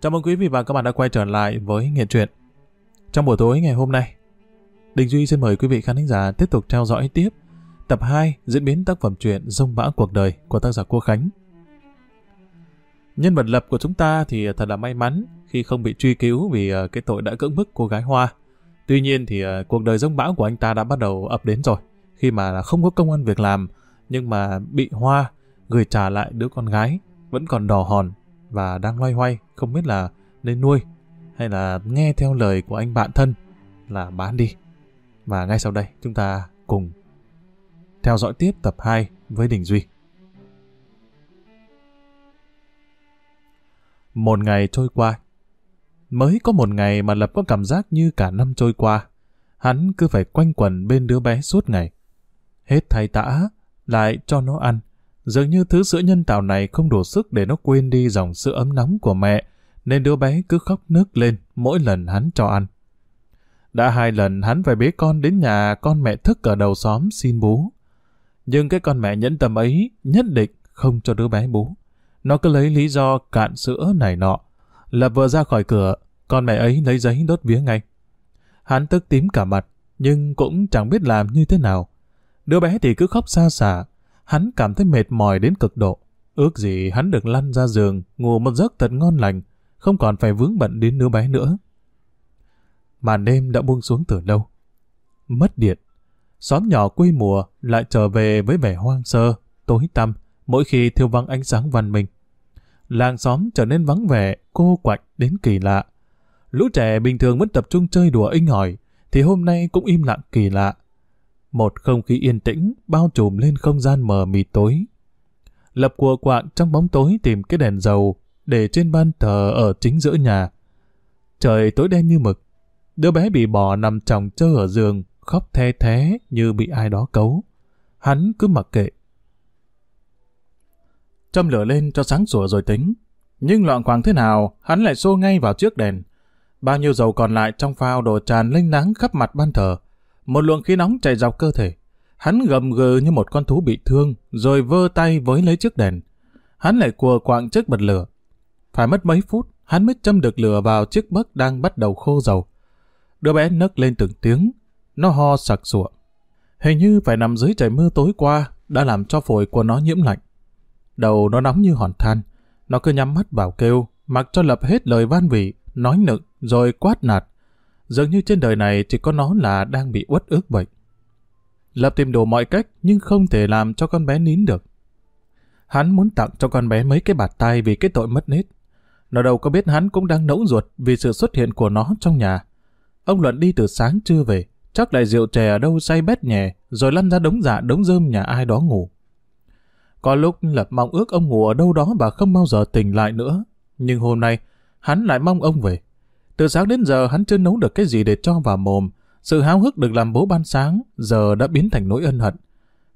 Chào mừng quý vị và các bạn đã quay trở lại với Nghệ truyện. Trong buổi tối ngày hôm nay, Đình Duy xin mời quý vị khán thính giả tiếp tục theo dõi tiếp tập 2 diễn biến tác phẩm truyện Dông bão cuộc đời của tác giả Quốc Khánh. Nhân vật lập của chúng ta thì thật là may mắn khi không bị truy cứu vì ờ, cái tội đã cưỡng bức cô gái Hoa. Tuy nhiên thì ờ, cuộc đời dông bão của anh ta đã bắt đầu ập đến rồi khi mà không có công an việc làm nhưng mà bị Hoa gửi trả lại đứa con gái vẫn còn đỏ hòn và đang loay hoay không biết là nên nuôi hay là nghe theo lời của anh bạn thân là bán đi. Và ngay sau đây chúng ta cùng theo dõi tiếp tập 2 với Đình Duy. Một ngày trôi qua. Mới có một ngày mà Lập có cảm giác như cả năm trôi qua. Hắn cứ phải quanh quẩn bên đứa bé suốt ngày. Hết thay tã, lại cho nó ăn. Dường như thứ sữa nhân tạo này không đủ sức để nó quên đi dòng sữa ấm nóng của mẹ, nên đứa bé cứ khóc nức lên mỗi lần hắn cho ăn. Đã hai lần hắn phải bế con đến nhà con mẹ thức ở đầu xóm xin bú. Nhưng cái con mẹ nhẫn tâm ấy nhất định không cho đứa bé bú. Nó cứ lấy lý do cạn sữa này nọ. Lập vừa ra khỏi cửa, con mẹ ấy lấy giấy đốt vía ngay. Hắn tức tím cả mặt, nhưng cũng chẳng biết làm như thế nào. Đứa bé thì cứ khóc xa xả, hắn cảm thấy mệt mỏi đến cực độ. Ước gì hắn được lăn ra giường, ngủ một giấc thật ngon lành, không còn phải vướng bận đến đứa bé nữa. Màn đêm đã buông xuống từ lâu. Mất điện. Xóm nhỏ quê mùa lại trở về với vẻ hoang sơ, tối tăm, mỗi khi thiêu vắng ánh sáng văn minh. Làng xóm trở nên vắng vẻ, cô quạnh đến kỳ lạ. Lũ trẻ bình thường vẫn tập trung chơi đùa inh hỏi thì hôm nay cũng im lặng kỳ lạ. Một không khí yên tĩnh bao trùm lên không gian mờ mịt tối. Lập của quạng trong bóng tối tìm cái đèn dầu để trên ban thờ ở chính giữa nhà. Trời tối đen như mực. Đứa bé bị bỏ nằm chồng chơ ở giường, khóc the thế như bị ai đó cấu. Hắn cứ mặc kệ. Châm lửa lên cho sáng sủa rồi tính. Nhưng loạn khoảng thế nào, hắn lại xô ngay vào trước đèn. Bao nhiêu dầu còn lại trong phao đổ tràn lênh nắng khắp mặt ban thờ. Một luồng khí nóng chạy dọc cơ thể. Hắn gầm gừ như một con thú bị thương, rồi vơ tay với lấy chiếc đèn. Hắn lại cùa quạng chiếc bật lửa. Phải mất mấy phút, hắn mới châm được lửa vào chiếc bấc đang bắt đầu khô dầu. Đứa bé nấc lên từng tiếng, nó ho sặc sụa. Hình như phải nằm dưới trời mưa tối qua đã làm cho phổi của nó nhiễm lạnh. Đầu nó nóng như hòn than, nó cứ nhắm mắt vào kêu, mặc cho lập hết lời van vỉ, nói nực rồi quát nạt. Dường như trên đời này chỉ có nó là đang bị uất ức vậy. Lập tìm đủ mọi cách nhưng không thể làm cho con bé nín được. Hắn muốn tặng cho con bé mấy cái bạt tay vì cái tội mất nết. Nó đâu có biết hắn cũng đang nẫu ruột vì sự xuất hiện của nó trong nhà. Ông Luận đi từ sáng chưa về, chắc lại rượu chè ở đâu say bét nhẹ, rồi lăn ra đống dạ đống rơm nhà ai đó ngủ. Có lúc Lập mong ước ông ngủ ở đâu đó và không bao giờ tỉnh lại nữa. Nhưng hôm nay, hắn lại mong ông về. Từ sáng đến giờ hắn chưa nấu được cái gì để cho vào mồm. Sự háo hức được làm bố ban sáng, giờ đã biến thành nỗi ân hận.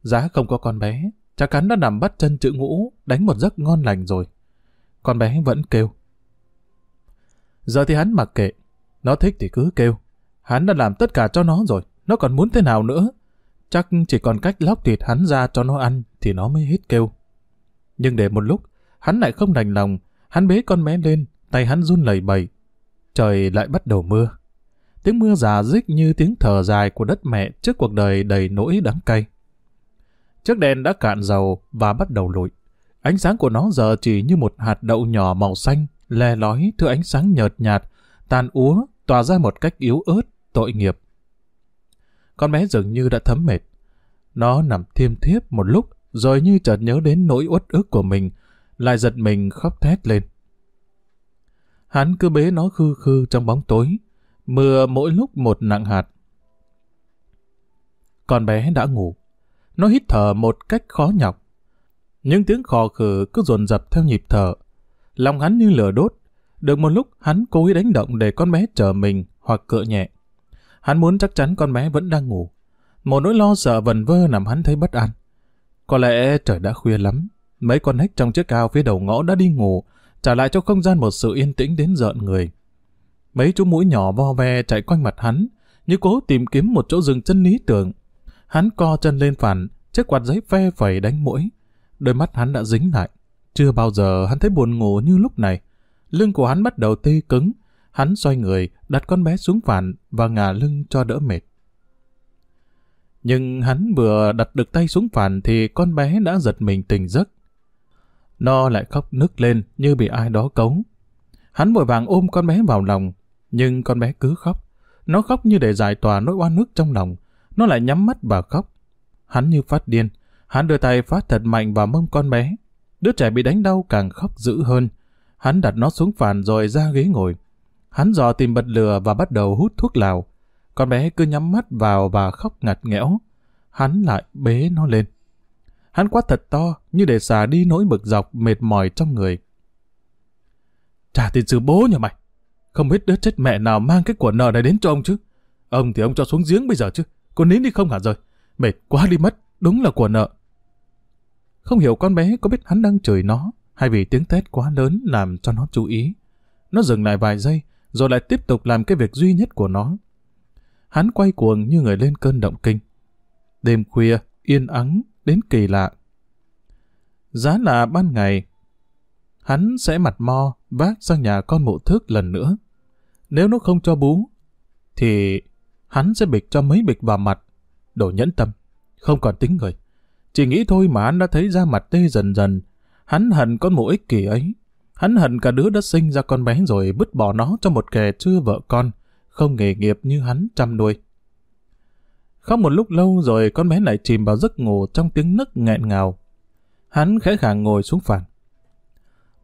Giá không có con bé, chắc hắn đã nằm bắt chân chữ ngũ, đánh một giấc ngon lành rồi. Con bé vẫn kêu. Giờ thì hắn mặc kệ. Nó thích thì cứ kêu. Hắn đã làm tất cả cho nó rồi, nó còn muốn thế nào nữa? Chắc chỉ còn cách lóc thịt hắn ra cho nó ăn thì nó mới hết kêu. Nhưng để một lúc, hắn lại không đành lòng, hắn bế con bé lên, tay hắn run lẩy bẩy. Trời lại bắt đầu mưa. Tiếng mưa già dích như tiếng thở dài của đất mẹ trước cuộc đời đầy nỗi đắng cay. Chiếc đèn đã cạn dầu và bắt đầu lụi. Ánh sáng của nó giờ chỉ như một hạt đậu nhỏ màu xanh, le lói thưa ánh sáng nhợt nhạt, tàn úa, tỏa ra một cách yếu ớt, tội nghiệp. Con bé dường như đã thấm mệt. Nó nằm thiêm thiếp một lúc, rồi như chợt nhớ đến nỗi uất ức của mình, lại giật mình khóc thét lên. Hắn cứ bế nó khư khư trong bóng tối, mưa mỗi lúc một nặng hạt. Con bé đã ngủ. Nó hít thở một cách khó nhọc. Những tiếng khò khử cứ dồn dập theo nhịp thở. Lòng hắn như lửa đốt. Được một lúc hắn cố ý đánh động để con bé chờ mình hoặc cựa nhẹ. Hắn muốn chắc chắn con bé vẫn đang ngủ. Một nỗi lo sợ vần vơ làm hắn thấy bất an. Có lẽ trời đã khuya lắm. Mấy con hếch trong chiếc cao phía đầu ngõ đã đi ngủ, trả lại cho không gian một sự yên tĩnh đến rợn người. Mấy chú mũi nhỏ vo ve chạy quanh mặt hắn, như cố tìm kiếm một chỗ dừng chân lý tưởng. Hắn co chân lên phản, chiếc quạt giấy phe phẩy đánh mũi. Đôi mắt hắn đã dính lại. Chưa bao giờ hắn thấy buồn ngủ như lúc này. lưng của hắn bắt đầu tê cứng. Hắn xoay người, đặt con bé xuống phản và ngả lưng cho đỡ mệt. Nhưng hắn vừa đặt được tay xuống phản thì con bé đã giật mình tỉnh giấc. Nó lại khóc nức lên như bị ai đó cống. Hắn vội vàng ôm con bé vào lòng, nhưng con bé cứ khóc. Nó khóc như để giải tỏa nỗi oan nước trong lòng. Nó lại nhắm mắt và khóc. Hắn như phát điên. Hắn đưa tay phát thật mạnh vào mông con bé. Đứa trẻ bị đánh đau càng khóc dữ hơn. Hắn đặt nó xuống phản rồi ra ghế ngồi. Hắn dò tìm bật lửa và bắt đầu hút thuốc lào. Con bé cứ nhắm mắt vào và khóc ngặt nghẽo. Hắn lại bế nó lên. Hắn quát thật to như để xả đi nỗi bực dọc mệt mỏi trong người. Trả tiền sư bố nhà mày. Không biết đứa chết mẹ nào mang cái của nợ này đến cho ông chứ. Ông thì ông cho xuống giếng bây giờ chứ. Cô nín đi không hả rồi. Mệt quá đi mất. Đúng là của nợ. Không hiểu con bé có biết hắn đang chửi nó hay vì tiếng tét quá lớn làm cho nó chú ý. Nó dừng lại vài giây rồi lại tiếp tục làm cái việc duy nhất của nó. Hắn quay cuồng như người lên cơn động kinh. Đêm khuya, yên ắng, đến kỳ lạ. Giá là ban ngày, hắn sẽ mặt mo vác sang nhà con mụ thước lần nữa. Nếu nó không cho bú, thì hắn sẽ bịch cho mấy bịch vào mặt. Đồ nhẫn tâm, không còn tính người. Chỉ nghĩ thôi mà hắn đã thấy da mặt tê dần dần. Hắn hận con mụ ích kỷ ấy. Hắn hận cả đứa đã sinh ra con bé rồi vứt bỏ nó cho một kẻ chưa vợ con, không nghề nghiệp như hắn chăm nuôi. Không một lúc lâu rồi con bé lại chìm vào giấc ngủ trong tiếng nấc nghẹn ngào. Hắn khẽ khàng ngồi xuống phản.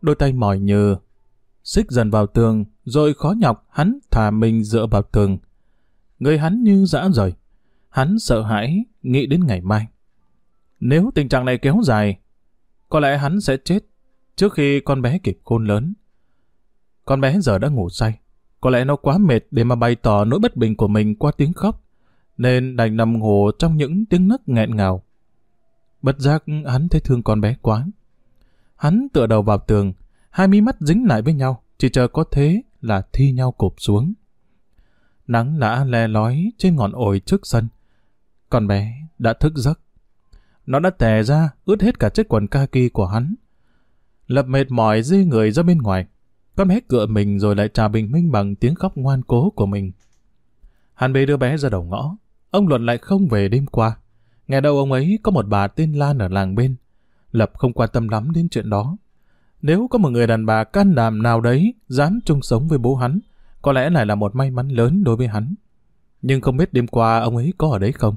Đôi tay mỏi nhừ, xích dần vào tường, rồi khó nhọc hắn thả mình dựa vào tường. Người hắn như dã rời. Hắn sợ hãi, nghĩ đến ngày mai. Nếu tình trạng này kéo dài, có lẽ hắn sẽ chết trước khi con bé kịp khôn lớn. Con bé giờ đã ngủ say. Có lẽ nó quá mệt để mà bày tỏ nỗi bất bình của mình qua tiếng khóc, nên đành nằm ngủ trong những tiếng nấc nghẹn ngào. Bất giác hắn thấy thương con bé quá. Hắn tựa đầu vào tường, hai mí mắt dính lại với nhau, chỉ chờ có thế là thi nhau cụp xuống. Nắng đã le lói trên ngọn ổi trước sân. Con bé đã thức giấc. Nó đã tè ra, ướt hết cả chiếc quần kaki của hắn. Lập mệt mỏi dê người ra bên ngoài. Con bé cựa mình rồi lại trà bình minh bằng tiếng khóc ngoan cố của mình. Hắn bế đứa bé ra đầu ngõ. Ông Luận lại không về đêm qua. ngày đâu ông ấy có một bà tên Lan ở làng bên. Lập không quan tâm lắm đến chuyện đó. Nếu có một người đàn bà can đảm nào đấy dám chung sống với bố hắn, có lẽ lại là một may mắn lớn đối với hắn. Nhưng không biết đêm qua ông ấy có ở đấy không?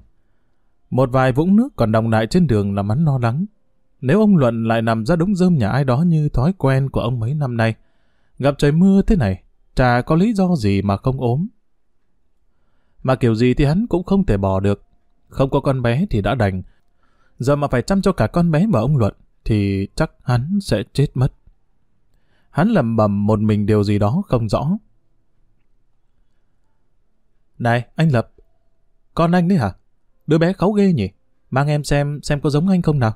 Một vài vũng nước còn đồng lại trên đường làm hắn lo lắng. Nếu ông Luận lại nằm ra đống rơm nhà ai đó như thói quen của ông mấy năm nay, gặp trời mưa thế này, chả có lý do gì mà không ốm. Mà kiểu gì thì hắn cũng không thể bỏ được. Không có con bé thì đã đành. Giờ mà phải chăm cho cả con bé và ông Luận, thì chắc hắn sẽ chết mất. Hắn lầm bầm một mình điều gì đó không rõ. Này, anh Lập, con anh đấy hả? Đứa bé kháu ghê nhỉ? Mang em xem, xem có giống anh không nào?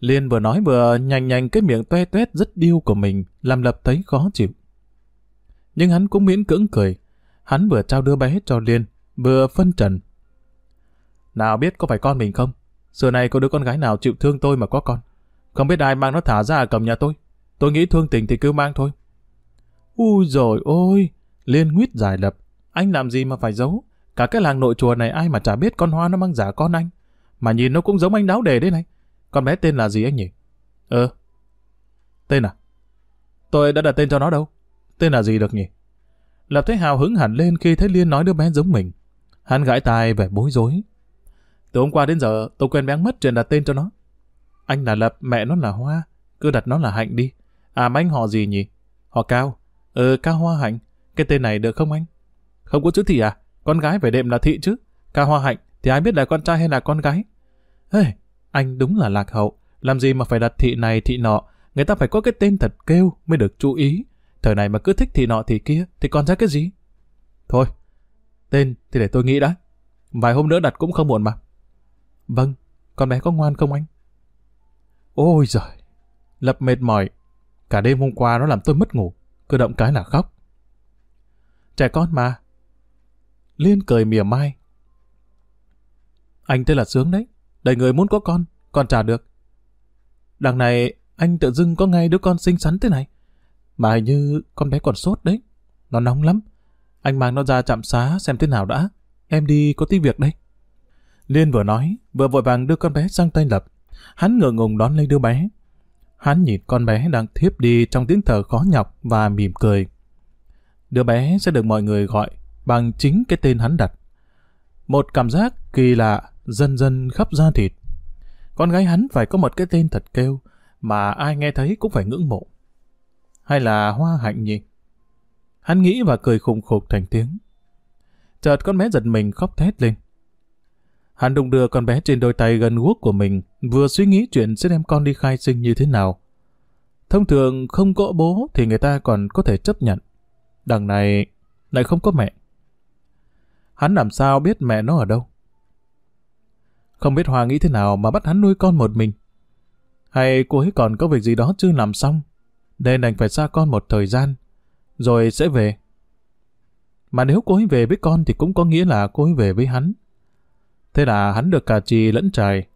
Liên vừa nói vừa nhanh nhanh cái miệng toe toét rất điêu của mình, làm Lập thấy khó chịu. Nhưng hắn cũng miễn cưỡng cười. Hắn vừa trao đứa bé cho Liên, vừa phân trần. Nào biết có phải con mình không? Xưa này có đứa con gái nào chịu thương tôi mà có con. Không biết ai mang nó thả ra ở cầm nhà tôi. Tôi nghĩ thương tình thì cứ mang thôi. Ui rồi ôi! Liên nguyết giải lập. Anh làm gì mà phải giấu? Cả cái làng nội chùa này ai mà chả biết con hoa nó mang giả con anh. Mà nhìn nó cũng giống anh đáo đề đấy này. Con bé tên là gì anh nhỉ? Ờ. Tên à? Tôi đã đặt tên cho nó đâu. Tên là gì được nhỉ? Lập thấy hào hứng hẳn lên khi thấy Liên nói đứa bé giống mình. Hắn gãi tai vẻ bối rối. Từ hôm qua đến giờ tôi quen bé mất chuyện đặt tên cho nó. Anh là Lập, mẹ nó là Hoa. Cứ đặt nó là Hạnh đi. À mà anh họ gì nhỉ? Họ Cao. Ừ, Cao Hoa Hạnh. Cái tên này được không anh? Không có chữ thị à? Con gái phải đệm là thị chứ. Cao Hoa Hạnh thì ai biết là con trai hay là con gái? Ê, anh đúng là lạc hậu. Làm gì mà phải đặt thị này thị nọ. Người ta phải có cái tên thật kêu mới được chú ý. Thời này mà cứ thích thì nọ thì kia thì còn ra cái gì? Thôi, tên thì để tôi nghĩ đã. Vài hôm nữa đặt cũng không muộn mà. Vâng, con bé có ngoan không anh? Ôi giời, Lập mệt mỏi. Cả đêm hôm qua nó làm tôi mất ngủ, cơ động cái là khóc. Trẻ con mà. Liên cười mỉa mai. Anh tên là Sướng đấy, đầy người muốn có con, còn trả được. Đằng này, anh tự dưng có ngay đứa con xinh xắn thế này mà hình như con bé còn sốt đấy. Nó nóng lắm. Anh mang nó ra trạm xá xem thế nào đã. Em đi có tí việc đây. Liên vừa nói, vừa vội vàng đưa con bé sang tay Lập. Hắn ngượng ngùng đón lấy đứa bé. Hắn nhìn con bé đang thiếp đi trong tiếng thở khó nhọc và mỉm cười. Đứa bé sẽ được mọi người gọi bằng chính cái tên hắn đặt. Một cảm giác kỳ lạ dần dần khắp da thịt. Con gái hắn phải có một cái tên thật kêu mà ai nghe thấy cũng phải ngưỡng mộ. Hay là hoa hạnh nhỉ? Hắn nghĩ và cười khùng khục thành tiếng. Chợt con bé giật mình khóc thét lên. Hắn đụng đưa con bé trên đôi tay gần guốc của mình, vừa suy nghĩ chuyện sẽ đem con đi khai sinh như thế nào. Thông thường không có bố thì người ta còn có thể chấp nhận. Đằng này lại không có mẹ. Hắn làm sao biết mẹ nó ở đâu? Không biết Hoa nghĩ thế nào mà bắt hắn nuôi con một mình. Hay cô ấy còn có việc gì đó chưa làm xong, nên đành phải xa con một thời gian, rồi sẽ về. Mà nếu cô ấy về với con thì cũng có nghĩa là cô ấy về với hắn. Thế là hắn được cả trì lẫn trài.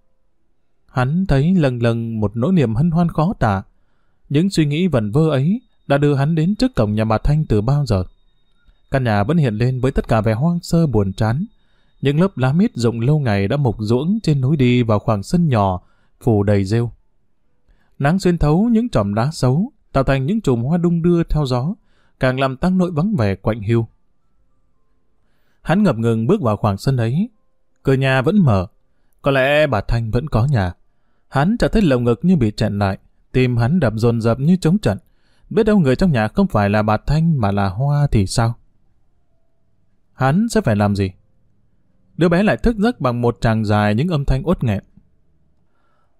Hắn thấy lần lần một nỗi niềm hân hoan khó tả. Những suy nghĩ vẩn vơ ấy đã đưa hắn đến trước cổng nhà bà Thanh từ bao giờ. Căn nhà vẫn hiện lên với tất cả vẻ hoang sơ buồn chán. Những lớp lá mít rụng lâu ngày đã mục ruỗng trên núi đi vào khoảng sân nhỏ, phủ đầy rêu. Nắng xuyên thấu những tròm đá xấu, tạo thành những chùm hoa đung đưa theo gió, càng làm tăng nỗi vắng vẻ quạnh hiu. Hắn ngập ngừng bước vào khoảng sân ấy. Cửa nhà vẫn mở. Có lẽ bà Thanh vẫn có nhà. Hắn chợt thấy lồng ngực như bị chặn lại. Tim hắn đập dồn dập như trống trận. Biết đâu người trong nhà không phải là bà Thanh mà là Hoa thì sao? Hắn sẽ phải làm gì? Đứa bé lại thức giấc bằng một tràng dài những âm thanh uất nghẹn.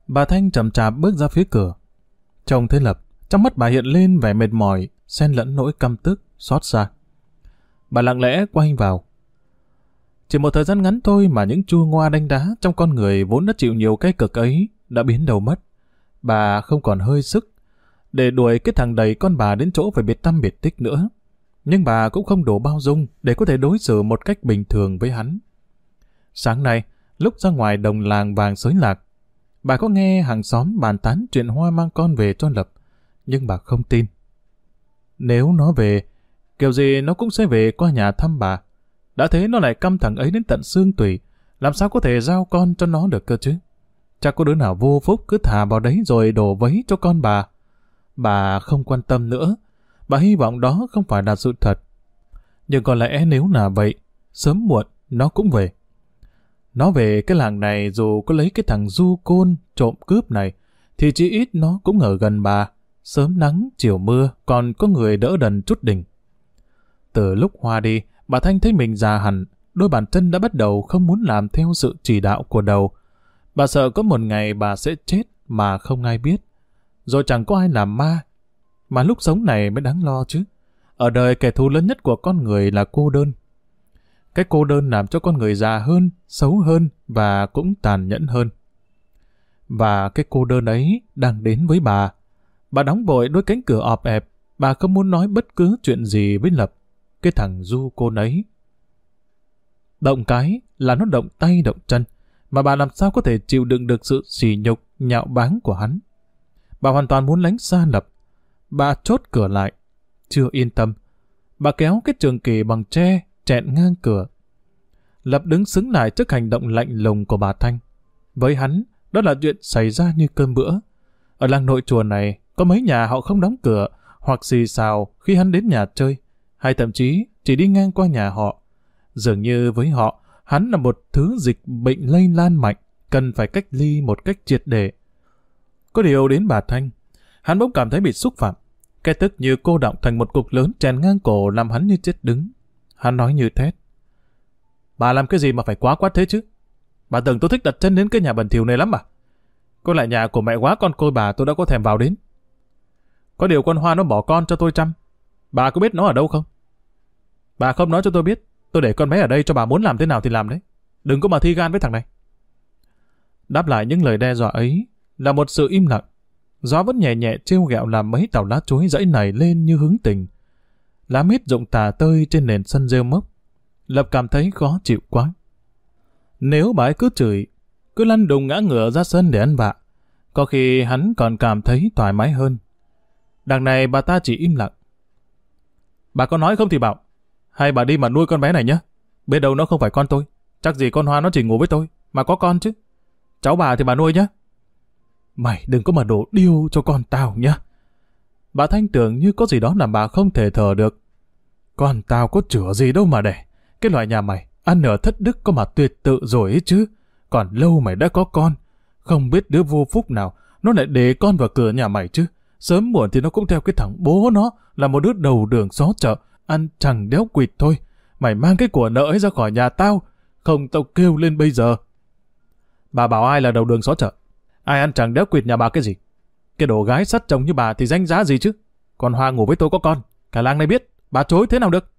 Bà Thanh chậm chạp bước ra phía cửa. Trông thế Lập, trong mắt bà hiện lên vẻ mệt mỏi, xen lẫn nỗi căm tức, xót xa. Bà lặng lẽ quay vào. Chỉ một thời gian ngắn thôi mà những chua ngoa đánh đá trong con người vốn đã chịu nhiều cái cực ấy đã biến đầu mất. Bà không còn hơi sức để đuổi cái thằng đầy con bà đến chỗ phải biệt tâm biệt tích nữa. Nhưng bà cũng không đủ bao dung để có thể đối xử một cách bình thường với hắn. Sáng nay, lúc ra ngoài đồng làng vàng xới lạc, bà có nghe hàng xóm bàn tán chuyện Hoa mang con về cho Lập, nhưng bà không tin. Nếu nó về, kiểu gì nó cũng sẽ về qua nhà thăm bà. Đã thế nó lại căm thằng ấy đến tận xương tủy, làm sao có thể giao con cho nó được cơ chứ? Chắc có đứa nào vô phúc cứ thả vào đấy rồi đổ vấy cho con bà. Bà không quan tâm nữa. Bà hy vọng đó không phải là sự thật. Nhưng có lẽ nếu là vậy, sớm muộn nó cũng về. Nó về cái làng này dù có lấy cái thằng du côn trộm cướp này, thì chỉ ít nó cũng ở gần bà. Sớm nắng, chiều mưa, còn có người đỡ đần chút đỉnh. Từ lúc Hoa đi, bà Thanh thấy mình già hẳn, đôi bàn chân đã bắt đầu không muốn làm theo sự chỉ đạo của đầu. Bà sợ có một ngày bà sẽ chết mà không ai biết. Rồi chẳng có ai làm ma. Mà lúc sống này mới đáng lo chứ. Ở đời kẻ thù lớn nhất của con người là cô đơn. Cái cô đơn làm cho con người già hơn, xấu hơn và cũng tàn nhẫn hơn. Và cái cô đơn ấy đang đến với bà. Bà đóng bội đôi cánh cửa ọp ẹp, bà không muốn nói bất cứ chuyện gì với Lập. Cái thằng du cô nấy. Động cái là nó động tay động chân, mà bà làm sao có thể chịu đựng được sự sỉ nhục, nhạo báng của hắn. Bà hoàn toàn muốn lánh xa Lập. Bà chốt cửa lại, chưa yên tâm. Bà kéo cái trường kỳ bằng tre chẹn ngang cửa. Lập đứng xứng lại trước hành động lạnh lùng của bà Thanh. Với hắn, đó là chuyện xảy ra như cơm bữa. Ở làng nội chùa này, có mấy nhà họ không đóng cửa hoặc xì xào khi hắn đến nhà chơi, hay thậm chí chỉ đi ngang qua nhà họ. Dường như với họ, hắn là một thứ dịch bệnh lây lan mạnh, cần phải cách ly một cách triệt để. Có điều đến bà Thanh, hắn bỗng cảm thấy bị xúc phạm. Cái tức như cô động thành một cục lớn chèn ngang cổ làm hắn như chết đứng. Hắn nói như thét. Bà làm cái gì mà phải quá quát thế chứ? Bà tưởng tôi thích đặt chân đến cái nhà bẩn thỉu này lắm à? Có lại nhà của mẹ quá con côi bà tôi đã có thèm vào đến. Có điều con Hoa nó bỏ con cho tôi chăm. Bà có biết nó ở đâu không? Bà không nói cho tôi biết. Tôi để con bé ở đây cho bà muốn làm thế nào thì làm đấy. Đừng có mà thi gan với thằng này. Đáp lại những lời đe dọa ấy là một sự im lặng. Gió vẫn nhẹ nhẹ trêu ghẹo làm mấy tàu lá chuối dãy này lên như hứng tình lá mít rụng tà tơi trên nền sân rêu mốc. Lập cảm thấy khó chịu quá. Nếu bà ấy cứ chửi, cứ lăn đùng ngã ngửa ra sân để ăn vạ, có khi hắn còn cảm thấy thoải mái hơn. Đằng này bà ta chỉ im lặng. Bà có nói không thì bảo. Hay bà đi mà nuôi con bé này nhé. Biết đâu nó không phải con tôi. Chắc gì con Hoa nó chỉ ngủ với tôi. Mà có con chứ. Cháu bà thì bà nuôi nhé. Mày đừng có mà đổ điêu cho con tao nhé. Bà Thanh tưởng như có gì đó làm bà không thể thở được. Con tao có chữa gì đâu mà để. Cái loại nhà mày, ăn ở thất đức có mà tuyệt tự rồi ấy chứ. Còn lâu mày đã có con. Không biết đứa vô phúc nào, nó lại để con vào cửa nhà mày chứ. Sớm muộn thì nó cũng theo cái thằng bố nó, là một đứa đầu đường xó chợ, ăn chẳng đéo quỵt thôi. Mày mang cái của nợ ấy ra khỏi nhà tao, không tao kêu lên bây giờ. Bà bảo ai là đầu đường xó chợ? Ai ăn chẳng đéo quỵt nhà bà cái gì? Cái đồ gái sắt chồng như bà thì danh giá gì chứ? Còn Hoa ngủ với tôi có con, cả làng này biết, bà chối thế nào được?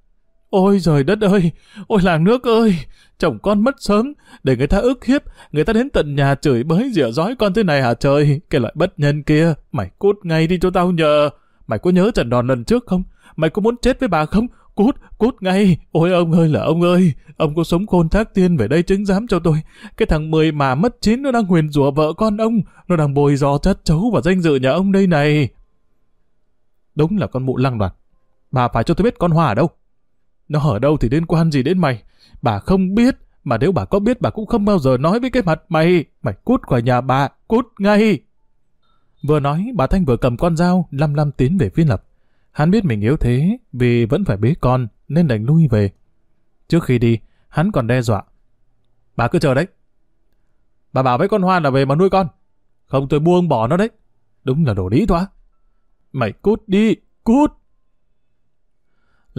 Ôi trời đất ơi, ôi làng nước ơi, chồng con mất sớm, để người ta ức hiếp, người ta đến tận nhà chửi bới rỉa dói con thế này hả trời, cái loại bất nhân kia, mày cút ngay đi cho tao nhờ. Mày có nhớ trận đòn lần trước không? Mày có muốn chết với bà không? Cút, cút ngay. Ôi ông ơi là ông ơi, ông có sống khôn thác tiên về đây chứng giám cho tôi. Cái thằng mười mà mất chín nó đang huyền rủa vợ con ông, nó đang bồi dò chất chấu và danh dự nhà ông đây này. Đúng là con mụ lăng đoàn. Bà phải cho tôi biết con Hòa ở đâu. Nó ở đâu thì liên quan gì đến mày? Bà không biết, mà nếu bà có biết bà cũng không bao giờ nói với cái mặt mày. Mày cút khỏi nhà bà, cút ngay. Vừa nói, bà Thanh vừa cầm con dao, lăm lăm tiến về phía Lập. Hắn biết mình yếu thế, vì vẫn phải bế con, nên đành lui về. Trước khi đi, hắn còn đe dọa. Bà cứ chờ đấy. Bà bảo với con Hoa là về mà nuôi con. Không tôi buông bỏ nó đấy. Đúng là đồ lý thoá. Mày cút đi, cút.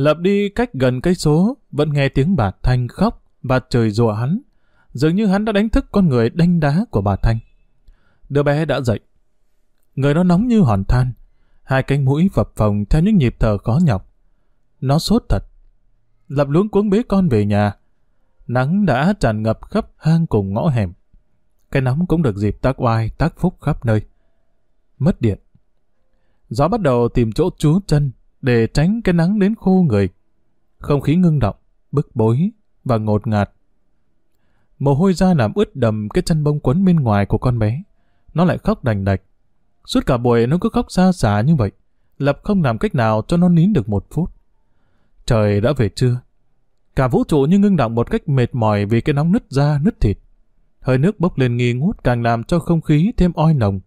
Lập đi cách gần cây số, vẫn nghe tiếng bà Thanh khóc và trời rùa hắn. Dường như hắn đã đánh thức con người đanh đá của bà Thanh. Đứa bé đã dậy. Người nó nóng như hòn than. Hai cánh mũi phập phồng theo những nhịp thở khó nhọc. Nó sốt thật. Lập luống cuống bế con về nhà. Nắng đã tràn ngập khắp hang cùng ngõ hẻm. Cái nóng cũng được dịp tác oai, tác phúc khắp nơi. Mất điện. Gió bắt đầu tìm chỗ trú chân để tránh cái nắng đến khô người. Không khí ngưng động, bức bối và ngột ngạt. Mồ hôi ra làm ướt đầm cái chân bông quấn bên ngoài của con bé. Nó lại khóc đành đạch. Suốt cả buổi nó cứ khóc xa xả như vậy. Lập không làm cách nào cho nó nín được một phút. Trời đã về trưa. Cả vũ trụ như ngưng động một cách mệt mỏi vì cái nóng nứt da, nứt thịt. Hơi nước bốc lên nghi ngút càng làm cho không khí thêm oi nồng.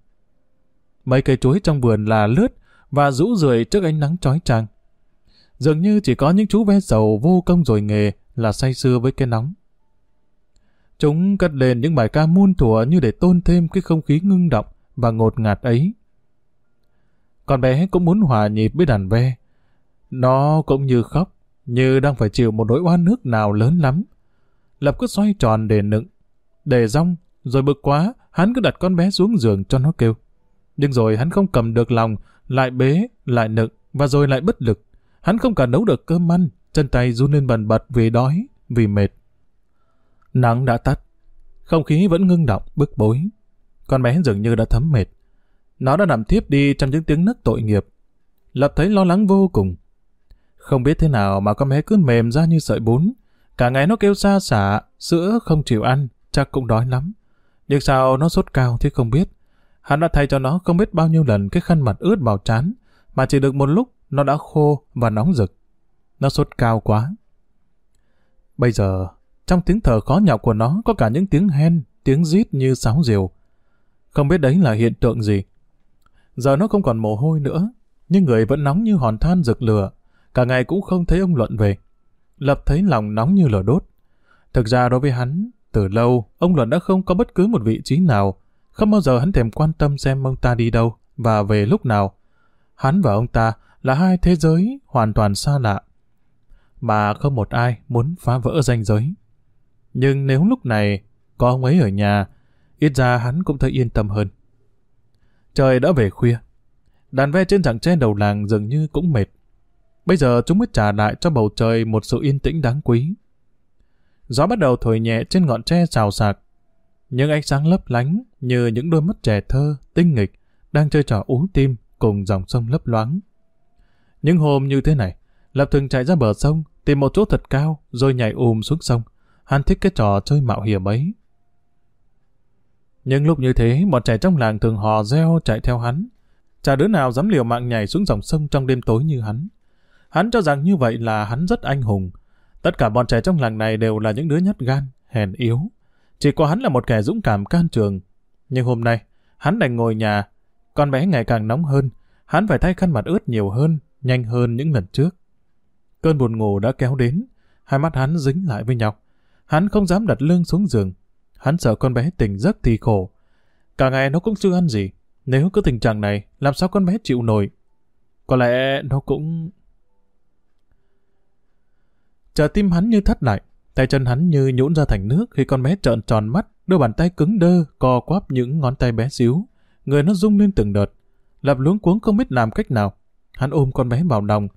Mấy cây chuối trong vườn là lướt và rũ rượi trước ánh nắng chói chang. Dường như chỉ có những chú ve sầu vô công rồi nghề là say sưa với cái nóng. Chúng cất lên những bài ca muôn thuở như để tôn thêm cái không khí ngưng động và ngột ngạt ấy. Con bé cũng muốn hòa nhịp với đàn ve. Nó cũng như khóc, như đang phải chịu một nỗi oan nước nào lớn lắm. Lập cứ xoay tròn để nựng, để rong, rồi bực quá, hắn cứ đặt con bé xuống giường cho nó kêu. Nhưng rồi hắn không cầm được lòng, lại bế, lại nựng, và rồi lại bất lực. Hắn không cả nấu được cơm ăn, chân tay run lên bần bật vì đói, vì mệt. Nắng đã tắt, không khí vẫn ngưng động, bức bối. Con bé dường như đã thấm mệt. Nó đã nằm thiếp đi trong những tiếng nấc tội nghiệp. Lập thấy lo lắng vô cùng. Không biết thế nào mà con bé cứ mềm ra như sợi bún. Cả ngày nó kêu xa xả, sữa không chịu ăn, chắc cũng đói lắm. Nhưng sao nó sốt cao thì không biết. Hắn đã thay cho nó không biết bao nhiêu lần cái khăn mặt ướt vào trán, mà chỉ được một lúc nó đã khô và nóng rực. Nó sốt cao quá. Bây giờ, trong tiếng thở khó nhọc của nó có cả những tiếng hen, tiếng rít như sáo diều. Không biết đấy là hiện tượng gì. Giờ nó không còn mồ hôi nữa, nhưng người vẫn nóng như hòn than rực lửa. Cả ngày cũng không thấy ông Luận về. Lập thấy lòng nóng như lửa đốt. Thực ra đối với hắn, từ lâu, ông Luận đã không có bất cứ một vị trí nào không bao giờ hắn thèm quan tâm xem ông ta đi đâu và về lúc nào. Hắn và ông ta là hai thế giới hoàn toàn xa lạ. Mà không một ai muốn phá vỡ ranh giới. Nhưng nếu lúc này có ông ấy ở nhà, ít ra hắn cũng thấy yên tâm hơn. Trời đã về khuya. Đàn ve trên rặng tre đầu làng dường như cũng mệt. Bây giờ chúng mới trả lại cho bầu trời một sự yên tĩnh đáng quý. Gió bắt đầu thổi nhẹ trên ngọn tre xào sạc, những ánh sáng lấp lánh như những đôi mắt trẻ thơ, tinh nghịch, đang chơi trò uống tim cùng dòng sông lấp loáng. Những hôm như thế này, Lập thường chạy ra bờ sông, tìm một chỗ thật cao, rồi nhảy ùm xuống sông. Hắn thích cái trò chơi mạo hiểm ấy. những lúc như thế, bọn trẻ trong làng thường hò reo chạy theo hắn. Chả đứa nào dám liều mạng nhảy xuống dòng sông trong đêm tối như hắn. Hắn cho rằng như vậy là hắn rất anh hùng. Tất cả bọn trẻ trong làng này đều là những đứa nhát gan, hèn yếu. Chỉ có hắn là một kẻ dũng cảm can trường. Nhưng hôm nay, hắn đành ngồi nhà. Con bé ngày càng nóng hơn. Hắn phải thay khăn mặt ướt nhiều hơn, nhanh hơn những lần trước. Cơn buồn ngủ đã kéo đến. Hai mắt hắn dính lại với nhau. Hắn không dám đặt lưng xuống giường. Hắn sợ con bé tỉnh giấc thì khổ. Cả ngày nó cũng chưa ăn gì. Nếu cứ tình trạng này, làm sao con bé chịu nổi? Có lẽ nó cũng... Chờ tim hắn như thắt lại, tay chân hắn như nhũn ra thành nước khi con bé trợn tròn mắt, đôi bàn tay cứng đơ, co quắp những ngón tay bé xíu. Người nó rung lên từng đợt. Lập luống cuống không biết làm cách nào. Hắn ôm con bé vào lòng.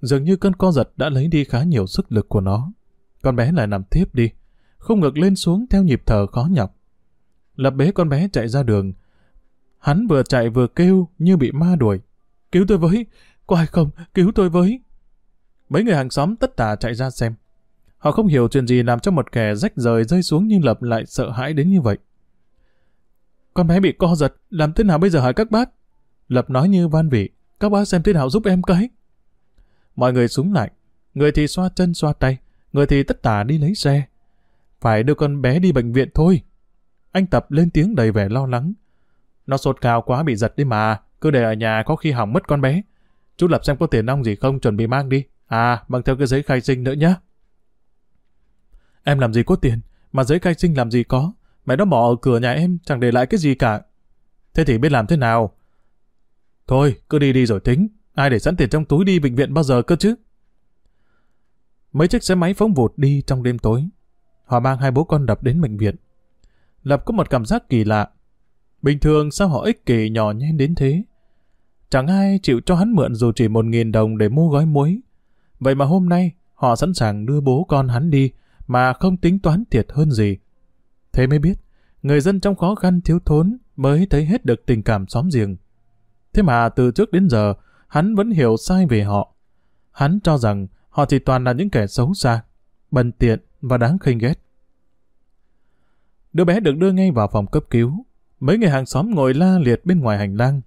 Dường như cơn co giật đã lấy đi khá nhiều sức lực của nó. Con bé lại nằm tiếp đi. Không ngực lên xuống theo nhịp thở khó nhọc. Lập bế con bé chạy ra đường. Hắn vừa chạy vừa kêu như bị ma đuổi. Cứu tôi với! Có ai không? Cứu tôi với! Mấy người hàng xóm tất tả chạy ra xem. Họ không hiểu chuyện gì làm cho một kẻ rách rời rơi xuống nhưng Lập lại sợ hãi đến như vậy. Con bé bị co giật, làm thế nào bây giờ hả các bác? Lập nói như van vị, các bác xem thế nào giúp em cái. Mọi người súng lại, người thì xoa chân xoa tay, người thì tất tả đi lấy xe. Phải đưa con bé đi bệnh viện thôi. Anh Tập lên tiếng đầy vẻ lo lắng. Nó sốt cao quá bị giật đi mà, cứ để ở nhà có khi hỏng mất con bé. Chú Lập xem có tiền nong gì không chuẩn bị mang đi. À, bằng theo cái giấy khai sinh nữa nhá. Em làm gì có tiền, mà giấy khai sinh làm gì có. Mẹ nó bỏ ở cửa nhà em, chẳng để lại cái gì cả. Thế thì biết làm thế nào? Thôi, cứ đi đi rồi tính. Ai để sẵn tiền trong túi đi bệnh viện bao giờ cơ chứ? Mấy chiếc xe máy phóng vụt đi trong đêm tối. Họ mang hai bố con Lập đến bệnh viện. Lập có một cảm giác kỳ lạ. Bình thường sao họ ích kỷ nhỏ nhen đến thế? Chẳng ai chịu cho hắn mượn dù chỉ một nghìn đồng để mua gói muối. Vậy mà hôm nay, họ sẵn sàng đưa bố con hắn đi, mà không tính toán thiệt hơn gì. Thế mới biết, người dân trong khó khăn thiếu thốn mới thấy hết được tình cảm xóm giềng. Thế mà từ trước đến giờ, hắn vẫn hiểu sai về họ. Hắn cho rằng họ chỉ toàn là những kẻ xấu xa, bần tiện và đáng khinh ghét. Đứa bé được đưa ngay vào phòng cấp cứu. Mấy người hàng xóm ngồi la liệt bên ngoài hành lang.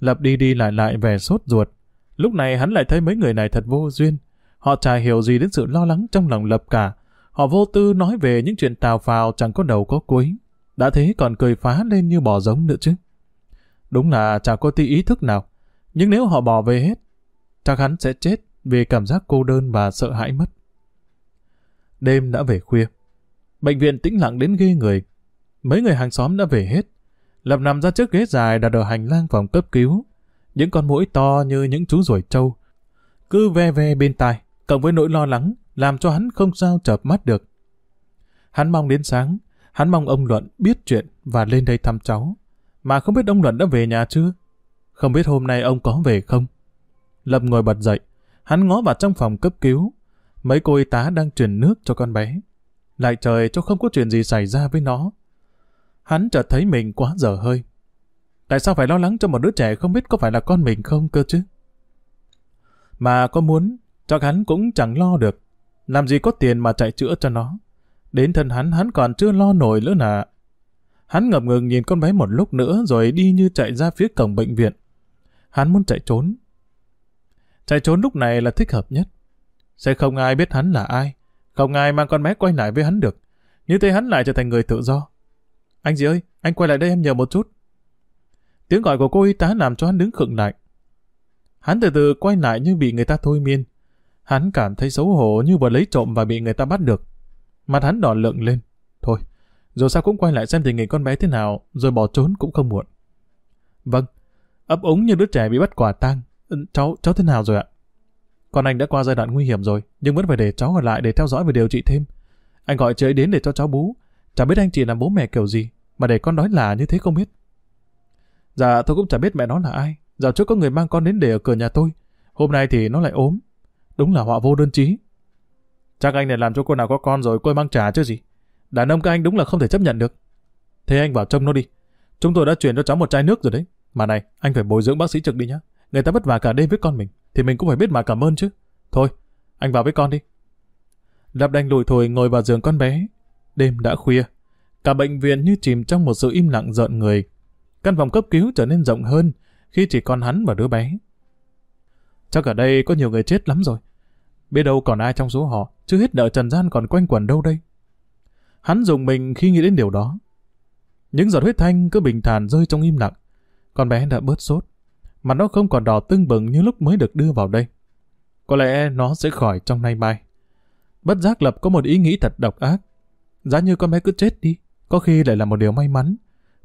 Lập đi đi lại lại vẻ sốt ruột. Lúc này hắn lại thấy mấy người này thật vô duyên. Họ chả hiểu gì đến sự lo lắng trong lòng Lập cả. Họ vô tư nói về những chuyện tào phào chẳng có đầu có cuối. Đã thế còn cười phá lên như bò giống nữa chứ. Đúng là chả có tí ý thức nào. Nhưng nếu họ bỏ về hết, chắc hắn sẽ chết vì cảm giác cô đơn và sợ hãi mất. Đêm đã về khuya. Bệnh viện tĩnh lặng đến ghê người. Mấy người hàng xóm đã về hết. Lập nằm ra trước ghế dài đặt ở hành lang phòng cấp cứu. Những con mũi to như những chú ruồi trâu. Cứ ve ve bên tai, cộng với nỗi lo lắng, làm cho hắn không sao chợp mắt được. Hắn mong đến sáng, hắn mong ông Luận biết chuyện và lên đây thăm cháu. Mà không biết ông Luận đã về nhà chưa? Không biết hôm nay ông có về không? Lập ngồi bật dậy, hắn ngó vào trong phòng cấp cứu. Mấy cô y tá đang truyền nước cho con bé. Lại trời cho không có chuyện gì xảy ra với nó. Hắn chợt thấy mình quá dở hơi. Tại sao phải lo lắng cho một đứa trẻ không biết có phải là con mình không cơ chứ? Mà có muốn, chắc hắn cũng chẳng lo được. Làm gì có tiền mà chạy chữa cho nó. Đến thân hắn, hắn còn chưa lo nổi nữa nà. Hắn ngập ngừng nhìn con bé một lúc nữa rồi đi như chạy ra phía cổng bệnh viện. Hắn muốn chạy trốn. Chạy trốn lúc này là thích hợp nhất. Sẽ không ai biết hắn là ai. Không ai mang con bé quay lại với hắn được. Như thế hắn lại trở thành người tự do. Anh gì ơi, anh quay lại đây em nhờ một chút. Tiếng gọi của cô y tá làm cho hắn đứng khựng lại. Hắn từ từ quay lại như bị người ta thôi miên. Hắn cảm thấy xấu hổ như vừa lấy trộm và bị người ta bắt được. Mặt hắn đỏ lượng lên. Thôi, rồi sao cũng quay lại xem tình hình con bé thế nào, rồi bỏ trốn cũng không muộn. Vâng, ấp úng như đứa trẻ bị bắt quả tang. Ừ, cháu, cháu thế nào rồi ạ? Con anh đã qua giai đoạn nguy hiểm rồi, nhưng vẫn phải để cháu ở lại để theo dõi và điều trị thêm. Anh gọi chị ấy đến để cho cháu bú. Chả biết anh chị làm bố mẹ kiểu gì, mà để con nói là như thế không biết. Dạ, tôi cũng chả biết mẹ nó là ai. Dạo trước có người mang con đến để ở cửa nhà tôi. Hôm nay thì nó lại ốm. Đúng là họa vô đơn chí. Chắc anh này làm cho cô nào có con rồi cô mang trả chứ gì. Đàn ông các anh đúng là không thể chấp nhận được. Thế anh vào trông nó đi. Chúng tôi đã chuyển cho cháu một chai nước rồi đấy. Mà này, anh phải bồi dưỡng bác sĩ trực đi nhá. Người ta vất vả cả đêm với con mình, thì mình cũng phải biết mà cảm ơn chứ. Thôi, anh vào với con đi. Lập đành lùi thổi ngồi vào giường con bé. Đêm đã khuya. Cả bệnh viện như chìm trong một sự im lặng giận người. Căn phòng cấp cứu trở nên rộng hơn, khi chỉ còn hắn và đứa bé. Chắc ở đây có nhiều người chết lắm rồi. Biết đâu còn ai trong số họ, chưa hết nợ trần gian còn quanh quẩn đâu đây. Hắn dùng mình khi nghĩ đến điều đó. Những giọt huyết thanh cứ bình thản rơi trong im lặng. Con bé đã bớt sốt. Mặt nó không còn đỏ tưng bừng như lúc mới được đưa vào đây. Có lẽ nó sẽ khỏi trong nay mai. Bất giác Lập có một ý nghĩ thật độc ác. Giá như con bé cứ chết đi, có khi lại là một điều may mắn.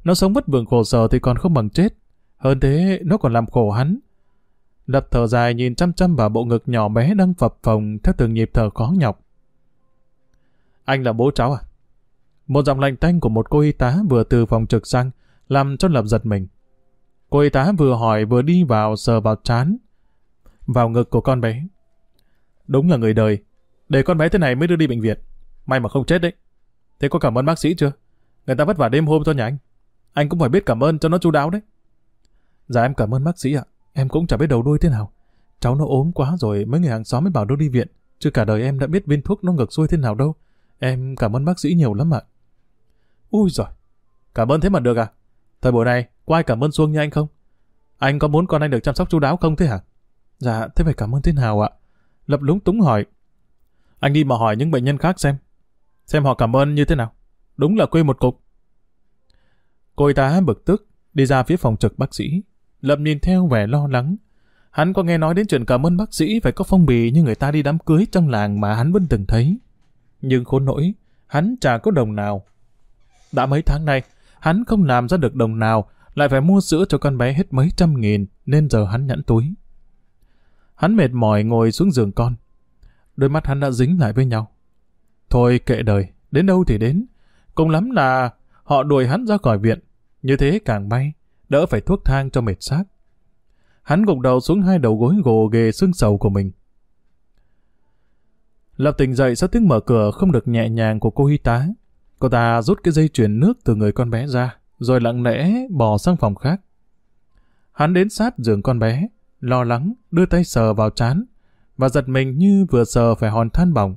Nó sống bất vượng khổ sở thì còn không bằng chết. Hơn thế, nó còn làm khổ hắn. Lập thở dài nhìn chăm chăm vào bộ ngực nhỏ bé đang phập phồng theo từng nhịp thở khó nhọc. Anh là bố cháu à? Một giọng lạnh tanh của một cô y tá vừa từ phòng trực sang, làm cho Lập giật mình. Cô y tá vừa hỏi vừa đi vào sờ vào chán, vào ngực của con bé. Đúng là người đời, để con bé thế này mới đưa đi bệnh viện. May mà không chết đấy. Thế có cảm ơn bác sĩ chưa? Người ta vất vả đêm hôm cho nhà anh. Anh cũng phải biết cảm ơn cho nó chu đáo đấy. Dạ em cảm ơn bác sĩ ạ. Em cũng chả biết đầu đuôi thế nào. Cháu nó ốm quá rồi mấy người hàng xóm mới bảo đưa đi viện. Chứ cả đời em đã biết viên thuốc nó ngược xuôi thế nào đâu. Em cảm ơn bác sĩ nhiều lắm ạ. Ui giời, cảm ơn thế mà được à? Thời buổi này, có ai cảm ơn xuông như anh không? Anh có muốn con anh được chăm sóc chú đáo không thế hả? Dạ, thế phải cảm ơn thế nào ạ? Lập lúng túng hỏi. Anh đi mà hỏi những bệnh nhân khác xem. Xem họ cảm ơn như thế nào. Đúng là quê một cục. Cô y tá bực tức, đi ra phía phòng trực bác sĩ lâm nhìn theo vẻ lo lắng. Hắn có nghe nói đến chuyện cảm ơn bác sĩ phải có phong bì như người ta đi đám cưới trong làng mà hắn vẫn từng thấy. Nhưng khốn nỗi, hắn chả có đồng nào. Đã mấy tháng nay, hắn không làm ra được đồng nào, lại phải mua sữa cho con bé hết mấy trăm nghìn, nên giờ hắn nhẫn túi. Hắn mệt mỏi ngồi xuống giường con. Đôi mắt hắn đã dính lại với nhau. Thôi kệ đời, đến đâu thì đến. Cùng lắm là họ đuổi hắn ra khỏi viện. Như thế càng may, đỡ phải thuốc thang cho mệt xác. Hắn gục đầu xuống hai đầu gối gồ ghề xương sầu của mình. Lập tỉnh dậy sau tiếng mở cửa không được nhẹ nhàng của cô y tá. Cô ta rút cái dây chuyền nước từ người con bé ra, rồi lặng lẽ bỏ sang phòng khác. Hắn đến sát giường con bé, lo lắng, đưa tay sờ vào chán, và giật mình như vừa sờ phải hòn than bỏng.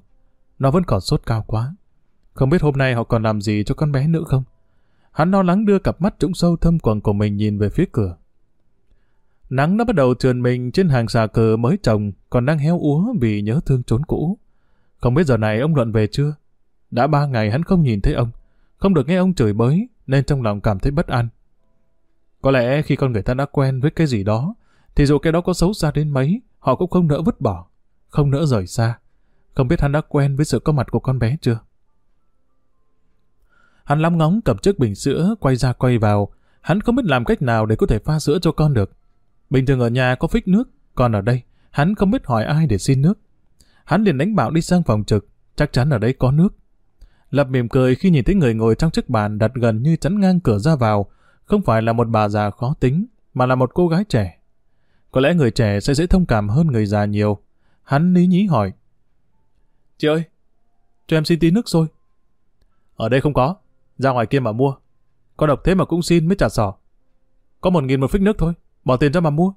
Nó vẫn còn sốt cao quá. Không biết hôm nay họ còn làm gì cho con bé nữa không? Hắn lo lắng đưa cặp mắt trũng sâu thâm quầng của mình nhìn về phía cửa. Nắng đã bắt đầu trườn mình trên hàng xà cờ mới trồng, còn đang heo úa vì nhớ thương trốn cũ. Không biết giờ này ông Luận về chưa? Đã ba ngày hắn không nhìn thấy ông, không được nghe ông chửi bới, nên trong lòng cảm thấy bất an. Có lẽ khi con người ta đã quen với cái gì đó, thì dù cái đó có xấu xa đến mấy, họ cũng không nỡ vứt bỏ, không nỡ rời xa. Không biết hắn đã quen với sự có mặt của con bé chưa? Hắn lắm ngóng cầm chiếc bình sữa, quay ra quay vào. Hắn không biết làm cách nào để có thể pha sữa cho con được. Bình thường ở nhà có phích nước, còn ở đây, hắn không biết hỏi ai để xin nước. Hắn liền đánh bảo đi sang phòng trực, chắc chắn ở đây có nước. Lập mỉm cười khi nhìn thấy người ngồi trong chiếc bàn đặt gần như chắn ngang cửa ra vào, không phải là một bà già khó tính, mà là một cô gái trẻ. Có lẽ người trẻ sẽ dễ thông cảm hơn người già nhiều. Hắn lý nhí hỏi. Chị ơi, cho em xin tí nước rồi. Ở đây không có, ra ngoài kia mà mua. Có độc thế mà cũng xin mới trả sỏ. Có một nghìn một phích nước thôi, bỏ tiền ra mà mua.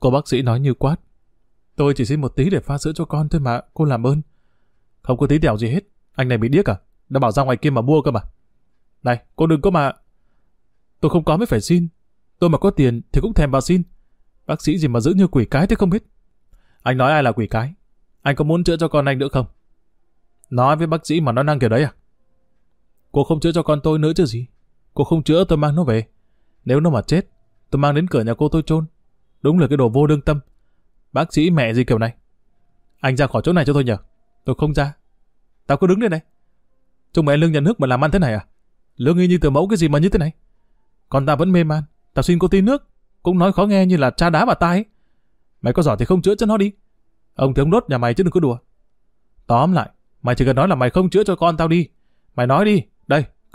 Cô bác sĩ nói như quát. Tôi chỉ xin một tí để pha sữa cho con thôi mà, cô làm ơn. Không có tí đèo gì hết, anh này bị điếc à? Đã bảo ra ngoài kia mà mua cơ mà. Này, cô đừng có mà... Tôi không có mới phải xin. Tôi mà có tiền thì cũng thèm bà xin. Bác sĩ gì mà giữ như quỷ cái thế không biết. Anh nói ai là quỷ cái? Anh có muốn chữa cho con anh nữa không? Nói với bác sĩ mà nó năng kiểu đấy à? Cô không chữa cho con tôi nữa chứ gì? Cô không chữa tôi mang nó về. Nếu nó mà chết, tôi mang đến cửa nhà cô tôi chôn. Đúng là cái đồ vô đương tâm. Bác sĩ mẹ gì kiểu này. Anh ra khỏi chỗ này cho tôi nhờ. Tôi không ra. Tao cứ đứng đây này. Chúng mày lương nhà nước mà làm ăn thế này à? Lương y như từ mẫu cái gì mà như thế này? Còn ta vẫn mê man. Tao xin cô tí nước. Cũng nói khó nghe như là cha đá vào tai. Mày có giỏi thì không chữa cho nó đi. Ông thì ông đốt nhà mày chứ đừng có đùa. Tóm lại, mày chỉ cần nói là mày không chữa cho con tao đi. Mày nói đi,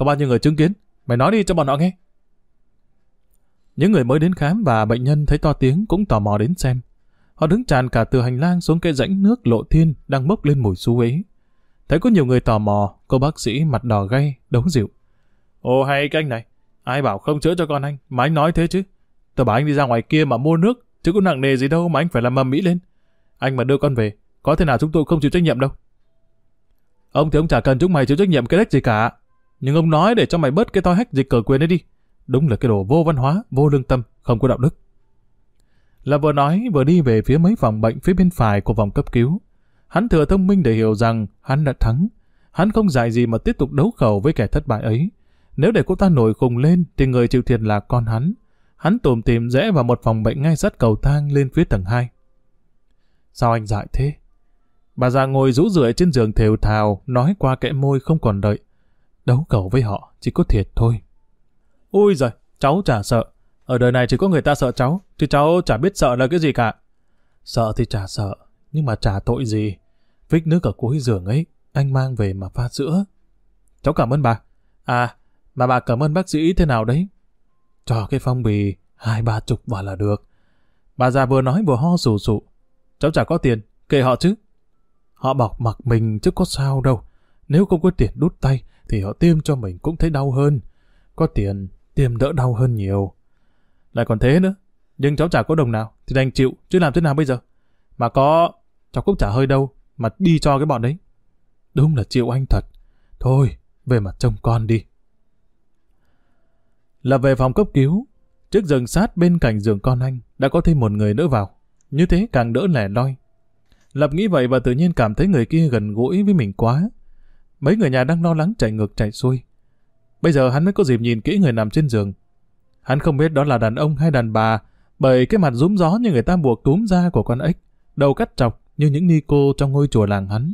có bao nhiêu người chứng kiến. Mày nói đi cho bọn họ nghe. Những người mới đến khám và bệnh nhân thấy to tiếng cũng tò mò đến xem. Họ đứng tràn cả từ hành lang xuống cái rãnh nước lộ thiên đang bốc lên mùi xú ấy. Thấy có nhiều người tò mò, cô bác sĩ mặt đỏ gay, đấu dịu. ô hay cái anh này, ai bảo không chữa cho con anh, mà anh nói thế chứ. Tôi bảo anh đi ra ngoài kia mà mua nước, chứ có nặng nề gì đâu mà anh phải làm mầm mỹ lên. Anh mà đưa con về, có thể nào chúng tôi không chịu trách nhiệm đâu. Ông thì ông chả cần chúng mày chịu trách nhiệm cái đếch gì cả. Nhưng ông nói để cho mày bớt cái thói hách dịch cờ quyền ấy đi. Đúng là cái đồ vô văn hóa, vô lương tâm, không có đạo đức. Là vừa nói vừa đi về phía mấy phòng bệnh phía bên phải của vòng cấp cứu. Hắn thừa thông minh để hiểu rằng hắn đã thắng. Hắn không dạy gì mà tiếp tục đấu khẩu với kẻ thất bại ấy. Nếu để cô ta nổi khùng lên thì người chịu thiệt là con hắn. Hắn tùm tìm rẽ vào một phòng bệnh ngay sát cầu thang lên phía tầng 2. Sao anh dại thế? Bà già ngồi rũ rượi trên giường thều thào, nói qua kẽ môi không còn đợi. Đấu cầu với họ, chỉ có thiệt thôi. Ui giời, cháu chả sợ. Ở đời này chỉ có người ta sợ cháu, chứ cháu chả biết sợ là cái gì cả. Sợ thì chả sợ, nhưng mà chả tội gì. Vích nước ở cuối giường ấy, anh mang về mà pha sữa. Cháu cảm ơn bà. À, mà bà cảm ơn bác sĩ thế nào đấy? Cho cái phong bì hai ba chục vào là được. Bà già vừa nói vừa ho sù sụ. Cháu chả có tiền, kệ họ chứ. Họ bọc mặc mình chứ có sao đâu. Nếu không có tiền đút tay thì họ tiêm cho mình cũng thấy đau hơn. Có tiền, tiêm đỡ đau hơn nhiều. Lại còn thế nữa. Nhưng cháu chả có đồng nào thì đành chịu chứ làm thế nào bây giờ. Mà có, cháu cũng chả hơi đâu mà đi cho cái bọn đấy. Đúng là chịu anh thật. Thôi, về mặt trông con đi. Là về phòng cấp cứu, trước giường sát bên cạnh giường con anh đã có thêm một người nữa vào. Như thế càng đỡ lẻ loi. Lập nghĩ vậy và tự nhiên cảm thấy người kia gần gũi với mình quá. Mấy người nhà đang lo lắng chạy ngược chạy xuôi. Bây giờ hắn mới có dịp nhìn kỹ người nằm trên giường. Hắn không biết đó là đàn ông hay đàn bà, bởi cái mặt rúm gió như người ta buộc túm da của con ếch, đầu cắt chọc như những ni cô trong ngôi chùa làng hắn.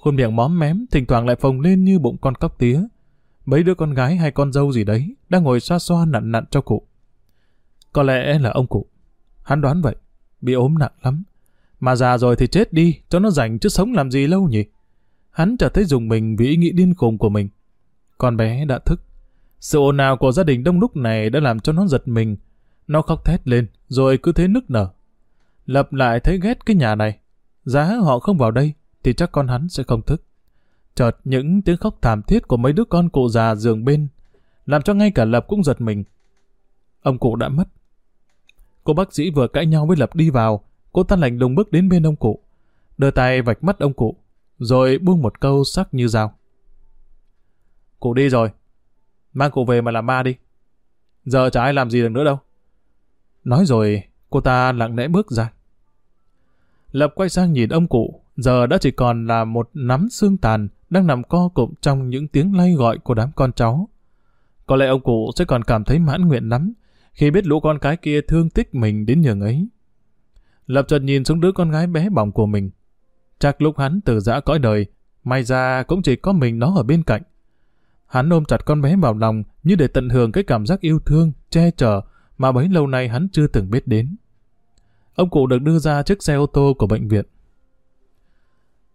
Khuôn miệng móm mém, thỉnh thoảng lại phồng lên như bụng con cóc tía. Mấy đứa con gái hay con dâu gì đấy đang ngồi xoa xoa nặn nặn cho cụ. Có lẽ là ông cụ. Hắn đoán vậy, bị ốm nặng lắm. Mà già rồi thì chết đi, cho nó rảnh chứ sống làm gì lâu nhỉ? Hắn chợt thấy dùng mình vì ý nghĩ điên khùng của mình. Con bé đã thức. Sự ồn ào của gia đình đông lúc này đã làm cho nó giật mình. Nó khóc thét lên, rồi cứ thế nức nở. Lập lại thấy ghét cái nhà này. Giá họ không vào đây, thì chắc con hắn sẽ không thức. Chợt những tiếng khóc thảm thiết của mấy đứa con cụ già giường bên, làm cho ngay cả Lập cũng giật mình. Ông cụ đã mất. Cô bác sĩ vừa cãi nhau với Lập đi vào, cô ta lạnh lùng bước đến bên ông cụ, đưa tay vạch mắt ông cụ, rồi buông một câu sắc như dao. Cụ đi rồi, mang cụ về mà làm ma đi. Giờ chả ai làm gì được nữa đâu. Nói rồi, cô ta lặng lẽ bước ra. Lập quay sang nhìn ông cụ, giờ đã chỉ còn là một nắm xương tàn đang nằm co cụm trong những tiếng lay gọi của đám con cháu. Có lẽ ông cụ sẽ còn cảm thấy mãn nguyện lắm khi biết lũ con cái kia thương tích mình đến nhường ấy. Lập chợt nhìn xuống đứa con gái bé bỏng của mình. Chắc lúc hắn từ giã cõi đời, may ra cũng chỉ có mình nó ở bên cạnh. Hắn ôm chặt con bé vào lòng như để tận hưởng cái cảm giác yêu thương, che chở mà bấy lâu nay hắn chưa từng biết đến. Ông cụ được đưa ra chiếc xe ô tô của bệnh viện.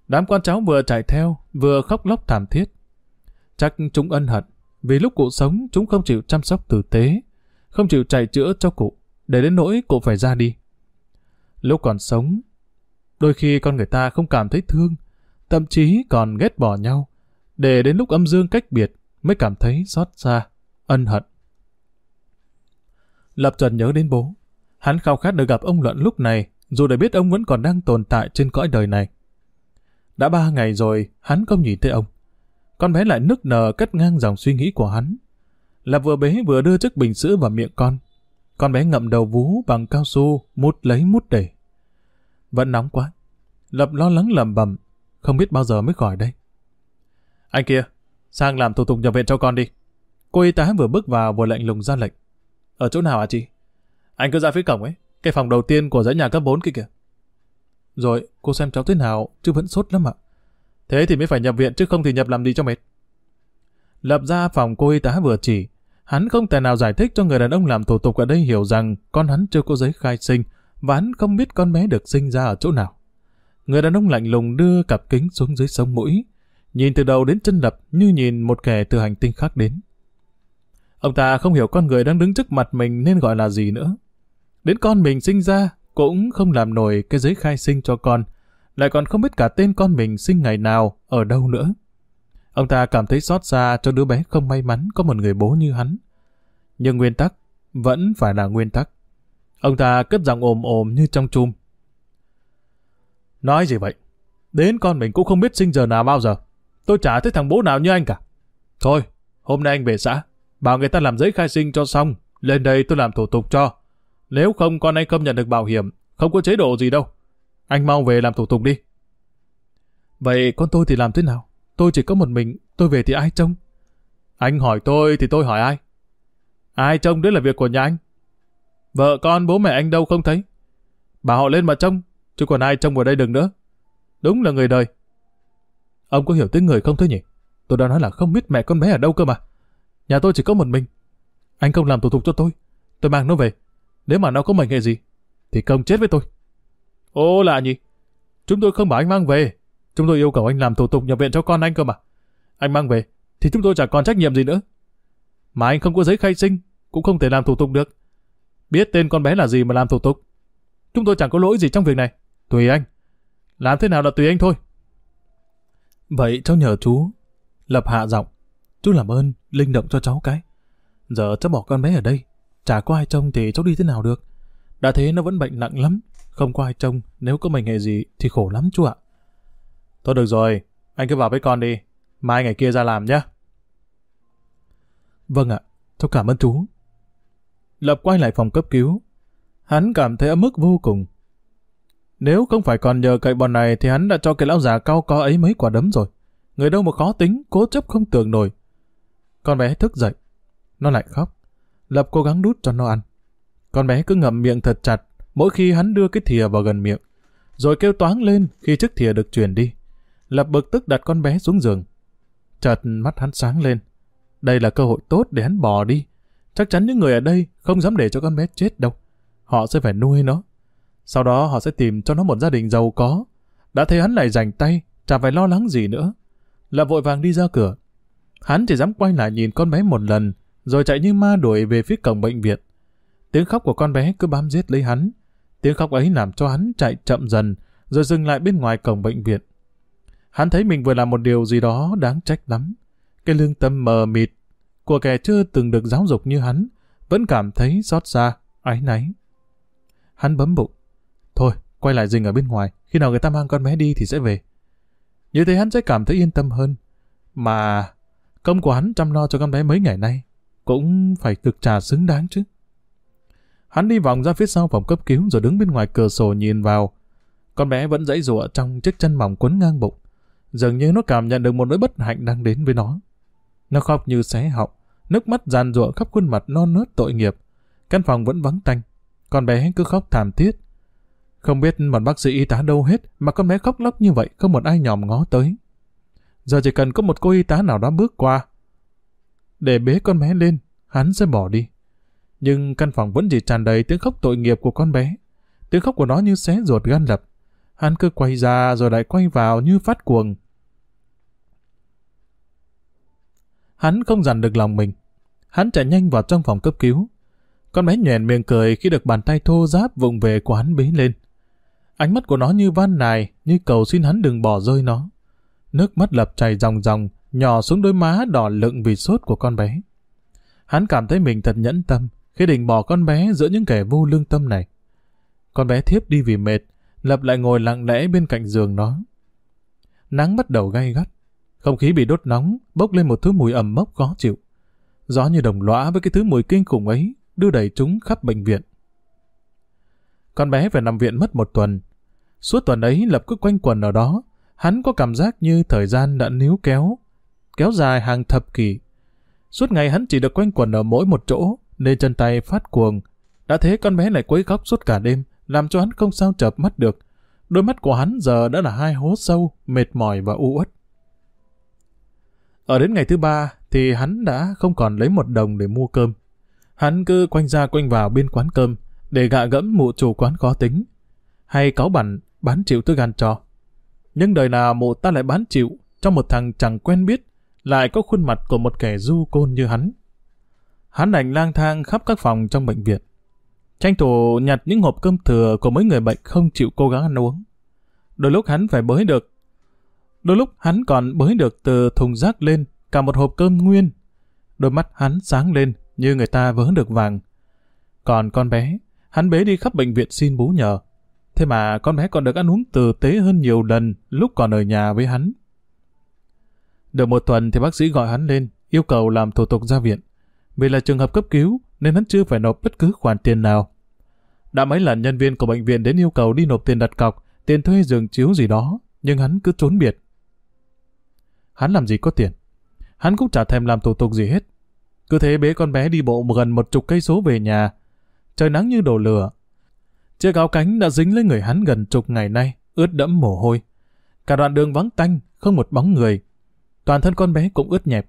Đám con cháu vừa chạy theo, vừa khóc lóc thảm thiết. Chắc chúng ân hận, vì lúc cụ sống chúng không chịu chăm sóc tử tế, không chịu chạy chữa cho cụ, để đến nỗi cụ phải ra đi. Lúc còn sống, đôi khi con người ta không cảm thấy thương, thậm chí còn ghét bỏ nhau, để đến lúc âm dương cách biệt mới cảm thấy xót xa, ân hận. Lập trần nhớ đến bố. Hắn khao khát được gặp ông Luận lúc này, dù đã biết ông vẫn còn đang tồn tại trên cõi đời này. Đã ba ngày rồi, hắn không nhìn thấy ông. Con bé lại nức nở cắt ngang dòng suy nghĩ của hắn. Là vừa bế vừa đưa chiếc bình sữa vào miệng con. Con bé ngậm đầu vú bằng cao su, mút lấy mút để. Vẫn nóng quá. Lập lo lắng lầm bầm, không biết bao giờ mới khỏi đây. Anh kia, sang làm thủ tục nhập viện cho con đi. Cô y tá vừa bước vào vừa lạnh lùng ra lệnh. Ở chỗ nào hả chị? Anh cứ ra phía cổng ấy, cái phòng đầu tiên của dãy nhà cấp 4 kia kìa. Rồi, cô xem cháu thế nào, chứ vẫn sốt lắm ạ. Thế thì mới phải nhập viện chứ không thì nhập làm gì cho mệt. Lập ra phòng cô y tá vừa chỉ, hắn không thể nào giải thích cho người đàn ông làm thủ tục ở đây hiểu rằng con hắn chưa có giấy khai sinh và hắn không biết con bé được sinh ra ở chỗ nào. Người đàn ông lạnh lùng đưa cặp kính xuống dưới sống mũi, nhìn từ đầu đến chân Lập như nhìn một kẻ từ hành tinh khác đến. Ông ta không hiểu con người đang đứng trước mặt mình nên gọi là gì nữa. Đến con mình sinh ra cũng không làm nổi cái giấy khai sinh cho con, lại còn không biết cả tên con mình sinh ngày nào, ở đâu nữa. Ông ta cảm thấy xót xa cho đứa bé không may mắn có một người bố như hắn. Nhưng nguyên tắc vẫn phải là nguyên tắc. Ông ta cất giọng ồm ồm như trong chum. Nói gì vậy? Đến con mình cũng không biết sinh giờ nào bao giờ. Tôi chả thấy thằng bố nào như anh cả. Thôi, hôm nay anh về xã, bảo người ta làm giấy khai sinh cho xong, lên đây tôi làm thủ tục cho. Nếu không con anh không nhận được bảo hiểm, không có chế độ gì đâu. Anh mau về làm thủ tục đi. Vậy con tôi thì làm thế nào? Tôi chỉ có một mình, tôi về thì ai trông? Anh hỏi tôi thì tôi hỏi ai? Ai trông đấy là việc của nhà anh. Vợ con bố mẹ anh đâu không thấy. Bà họ lên mà trông, chứ còn ai trông ở đây đừng nữa. Đúng là người đời. Ông có hiểu tiếng người không thế nhỉ? Tôi đã nói là không biết mẹ con bé ở đâu cơ mà. Nhà tôi chỉ có một mình. Anh không làm thủ tục cho tôi. Tôi mang nó về. Nếu mà nó có mệnh hệ gì, thì công chết với tôi. Ô lạ nhỉ? Chúng tôi không bảo anh mang về. Chúng tôi yêu cầu anh làm thủ tục nhập viện cho con anh cơ mà. Anh mang về, thì chúng tôi chẳng còn trách nhiệm gì nữa. Mà anh không có giấy khai sinh, cũng không thể làm thủ tục được. Biết tên con bé là gì mà làm thủ tục. Chúng tôi chẳng có lỗi gì trong việc này. Tùy anh. Làm thế nào là tùy anh thôi. Vậy cháu nhờ chú. Lập hạ giọng. Chú làm ơn, linh động cho cháu cái. Giờ cháu bỏ con bé ở đây. Chả có ai trông thì cháu đi thế nào được. Đã thế nó vẫn bệnh nặng lắm. Không có ai trông, nếu có mình hệ gì thì khổ lắm chú ạ. Thôi được rồi, anh cứ vào với con đi. Mai ngày kia ra làm nhé. Vâng ạ, cháu cảm ơn chú. Lập quay lại phòng cấp cứu. Hắn cảm thấy ấm ức vô cùng. Nếu không phải còn nhờ cậy bọn này thì hắn đã cho cái lão già cao có ấy mấy quả đấm rồi. Người đâu mà khó tính, cố chấp không tưởng nổi. Con bé thức dậy. Nó lại khóc. Lập cố gắng đút cho nó ăn. Con bé cứ ngậm miệng thật chặt mỗi khi hắn đưa cái thìa vào gần miệng. Rồi kêu toáng lên khi chiếc thìa được chuyển đi. Lập bực tức đặt con bé xuống giường. Chợt mắt hắn sáng lên. Đây là cơ hội tốt để hắn bỏ đi. Chắc chắn những người ở đây không dám để cho con bé chết đâu. Họ sẽ phải nuôi nó. Sau đó họ sẽ tìm cho nó một gia đình giàu có. Đã thấy hắn lại rảnh tay, chả phải lo lắng gì nữa. Là vội vàng đi ra cửa. Hắn chỉ dám quay lại nhìn con bé một lần, rồi chạy như ma đuổi về phía cổng bệnh viện. Tiếng khóc của con bé cứ bám giết lấy hắn. Tiếng khóc ấy làm cho hắn chạy chậm dần, rồi dừng lại bên ngoài cổng bệnh viện. Hắn thấy mình vừa làm một điều gì đó đáng trách lắm. Cái lương tâm mờ mịt của kẻ chưa từng được giáo dục như hắn, vẫn cảm thấy xót xa, áy náy. Hắn bấm bụng. Thôi, quay lại rình ở bên ngoài, khi nào người ta mang con bé đi thì sẽ về. Như thế hắn sẽ cảm thấy yên tâm hơn. Mà công của hắn chăm lo cho con bé mấy ngày nay cũng phải cực trà xứng đáng chứ. Hắn đi vòng ra phía sau phòng cấp cứu rồi đứng bên ngoài cửa sổ nhìn vào. Con bé vẫn dãy rụa trong chiếc chân mỏng quấn ngang bụng. Dường như nó cảm nhận được một nỗi bất hạnh đang đến với nó. Nó khóc như xé họng, nước mắt giàn rụa khắp khuôn mặt non nớt tội nghiệp. Căn phòng vẫn vắng tanh. Con bé cứ khóc thảm thiết. Không biết một bác sĩ y tá đâu hết mà con bé khóc lóc như vậy không một ai nhòm ngó tới. Giờ chỉ cần có một cô y tá nào đó bước qua. Để bế con bé lên, hắn sẽ bỏ đi. Nhưng căn phòng vẫn chỉ tràn đầy tiếng khóc tội nghiệp của con bé. Tiếng khóc của nó như xé ruột gan lập. Hắn cứ quay ra rồi lại quay vào như phát cuồng. Hắn không dằn được lòng mình. Hắn chạy nhanh vào trong phòng cấp cứu. Con bé nhoèn miệng cười khi được bàn tay thô giáp vụng về của hắn bế lên. Ánh mắt của nó như van nài, như cầu xin hắn đừng bỏ rơi nó. Nước mắt lập chảy ròng ròng, nhỏ xuống đôi má đỏ lựng vì sốt của con bé. Hắn cảm thấy mình thật nhẫn tâm khi định bỏ con bé giữa những kẻ vô lương tâm này. Con bé thiếp đi vì mệt, lập lại ngồi lặng lẽ bên cạnh giường nó. Nắng bắt đầu gay gắt, không khí bị đốt nóng, bốc lên một thứ mùi ẩm mốc khó chịu. Gió như đồng lõa với cái thứ mùi kinh khủng ấy, đưa đẩy chúng khắp bệnh viện. Con bé phải nằm viện mất một tuần. Suốt tuần ấy Lập cứ quanh quần ở đó, hắn có cảm giác như thời gian đã níu kéo, kéo dài hàng thập kỷ. Suốt ngày hắn chỉ được quanh quần ở mỗi một chỗ, nên chân tay phát cuồng. Đã thế con bé lại quấy khóc suốt cả đêm, làm cho hắn không sao chợp mắt được. Đôi mắt của hắn giờ đã là hai hố sâu, mệt mỏi và u uất. Ở đến ngày thứ ba thì hắn đã không còn lấy một đồng để mua cơm. Hắn cứ quanh ra quanh vào bên quán cơm để gạ gẫm mụ chủ quán khó tính. Hay cáo bản bán chịu tôi gan cho. Nhưng đời nào mụ ta lại bán chịu cho một thằng chẳng quen biết, lại có khuôn mặt của một kẻ du côn như hắn. Hắn đành lang thang khắp các phòng trong bệnh viện. Tranh thủ nhặt những hộp cơm thừa của mấy người bệnh không chịu cố gắng ăn uống. Đôi lúc hắn phải bới được. Đôi lúc hắn còn bới được từ thùng rác lên cả một hộp cơm nguyên. Đôi mắt hắn sáng lên như người ta vớ được vàng. Còn con bé, hắn bế đi khắp bệnh viện xin bú nhờ. Thế mà con bé còn được ăn uống tử tế hơn nhiều lần lúc còn ở nhà với hắn. Được một tuần thì bác sĩ gọi hắn lên, yêu cầu làm thủ tục ra viện. Vì là trường hợp cấp cứu nên hắn chưa phải nộp bất cứ khoản tiền nào. Đã mấy lần nhân viên của bệnh viện đến yêu cầu đi nộp tiền đặt cọc, tiền thuê giường chiếu gì đó, nhưng hắn cứ trốn biệt. Hắn làm gì có tiền. Hắn cũng chả thèm làm thủ tục gì hết. Cứ thế bế con bé đi bộ gần một chục cây số về nhà. Trời nắng như đổ lửa. Chiếc áo cánh đã dính lên người hắn gần chục ngày nay, ướt đẫm mồ hôi. Cả đoạn đường vắng tanh, không một bóng người. Toàn thân con bé cũng ướt nhẹp.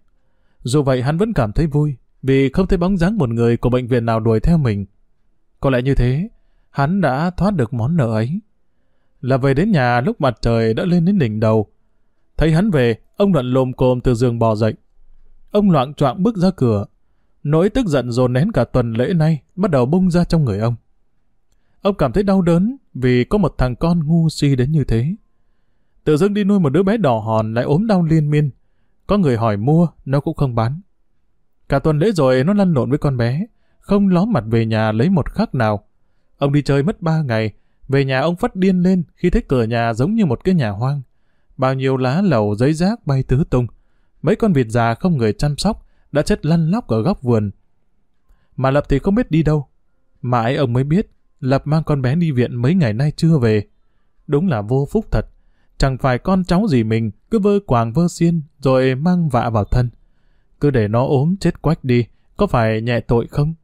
Dù vậy hắn vẫn cảm thấy vui, vì không thấy bóng dáng một người của bệnh viện nào đuổi theo mình. Có lẽ như thế, hắn đã thoát được món nợ ấy. Là về đến nhà lúc mặt trời đã lên đến đỉnh đầu. Thấy hắn về, ông Luận lồm cồm từ giường bò dậy. Ông loạn choạng bước ra cửa. Nỗi tức giận dồn nén cả tuần lễ nay bắt đầu bung ra trong người ông. Ông cảm thấy đau đớn vì có một thằng con ngu si đến như thế. Tự dưng đi nuôi một đứa bé đỏ hòn lại ốm đau liên miên. Có người hỏi mua, nó cũng không bán. Cả tuần lễ rồi nó lăn lộn với con bé, không ló mặt về nhà lấy một khắc nào. Ông đi chơi mất ba ngày, về nhà ông phát điên lên khi thấy cửa nhà giống như một cái nhà hoang. Bao nhiêu lá lầu giấy rác bay tứ tung. Mấy con vịt già không người chăm sóc, đã chết lăn lóc ở góc vườn. Mà Lập thì không biết đi đâu. Mãi ông mới biết, Lập mang con bé đi viện mấy ngày nay chưa về. Đúng là vô phúc thật. Chẳng phải con cháu gì mình cứ vơ quàng vơ xiên rồi mang vạ vào thân. Cứ để nó ốm chết quách đi, có phải nhẹ tội không?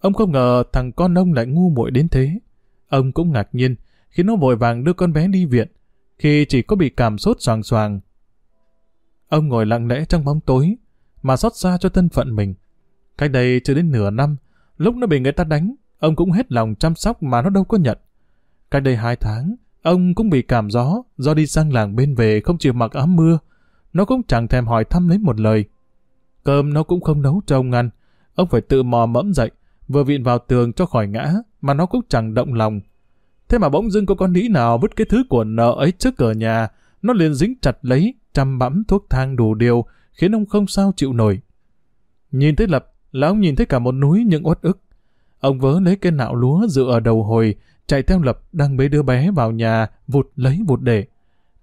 Ông không ngờ thằng con ông lại ngu muội đến thế. Ông cũng ngạc nhiên khi nó vội vàng đưa con bé đi viện, khi chỉ có bị cảm sốt soàng soàng. Ông ngồi lặng lẽ trong bóng tối, mà xót xa cho thân phận mình. Cách đây chưa đến nửa năm, lúc nó bị người ta đánh, ông cũng hết lòng chăm sóc mà nó đâu có nhận. Cách đây hai tháng, ông cũng bị cảm gió, do đi sang làng bên về không chịu mặc áo mưa. Nó cũng chẳng thèm hỏi thăm lấy một lời. Cơm nó cũng không nấu cho ông ăn, ông phải tự mò mẫm dậy, vừa vịn vào tường cho khỏi ngã, mà nó cũng chẳng động lòng. Thế mà bỗng dưng có con nĩ nào vứt cái thứ của nợ ấy trước cửa nhà, nó liền dính chặt lấy, chăm bẵm thuốc thang đủ điều, khiến ông không sao chịu nổi. Nhìn thấy Lập, là ông nhìn thấy cả một núi những uất ức. Ông vớ lấy cái nạo lúa dựa ở đầu hồi, chạy theo Lập đang bế đứa bé vào nhà, vụt lấy vụt để.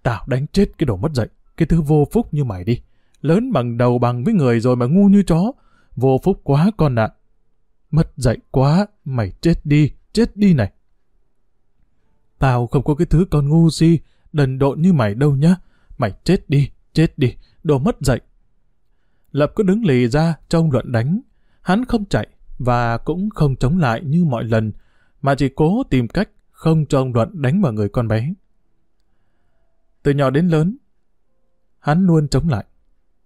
Tao đánh chết cái đồ mất dậy, cái thứ vô phúc như mày đi. Lớn bằng đầu bằng với người rồi mà ngu như chó. Vô phúc quá con ạ. Mất dậy quá, mày chết đi, chết đi này. Tao không có cái thứ con ngu si, đần độn như mày đâu nhá. Mày chết đi, chết đi, đồ mất dạy! Lập cứ đứng lì ra trong Luận đánh. Hắn không chạy và cũng không chống lại như mọi lần, mà chỉ cố tìm cách không cho ông Luận đánh vào người con bé. Từ nhỏ đến lớn, hắn luôn chống lại,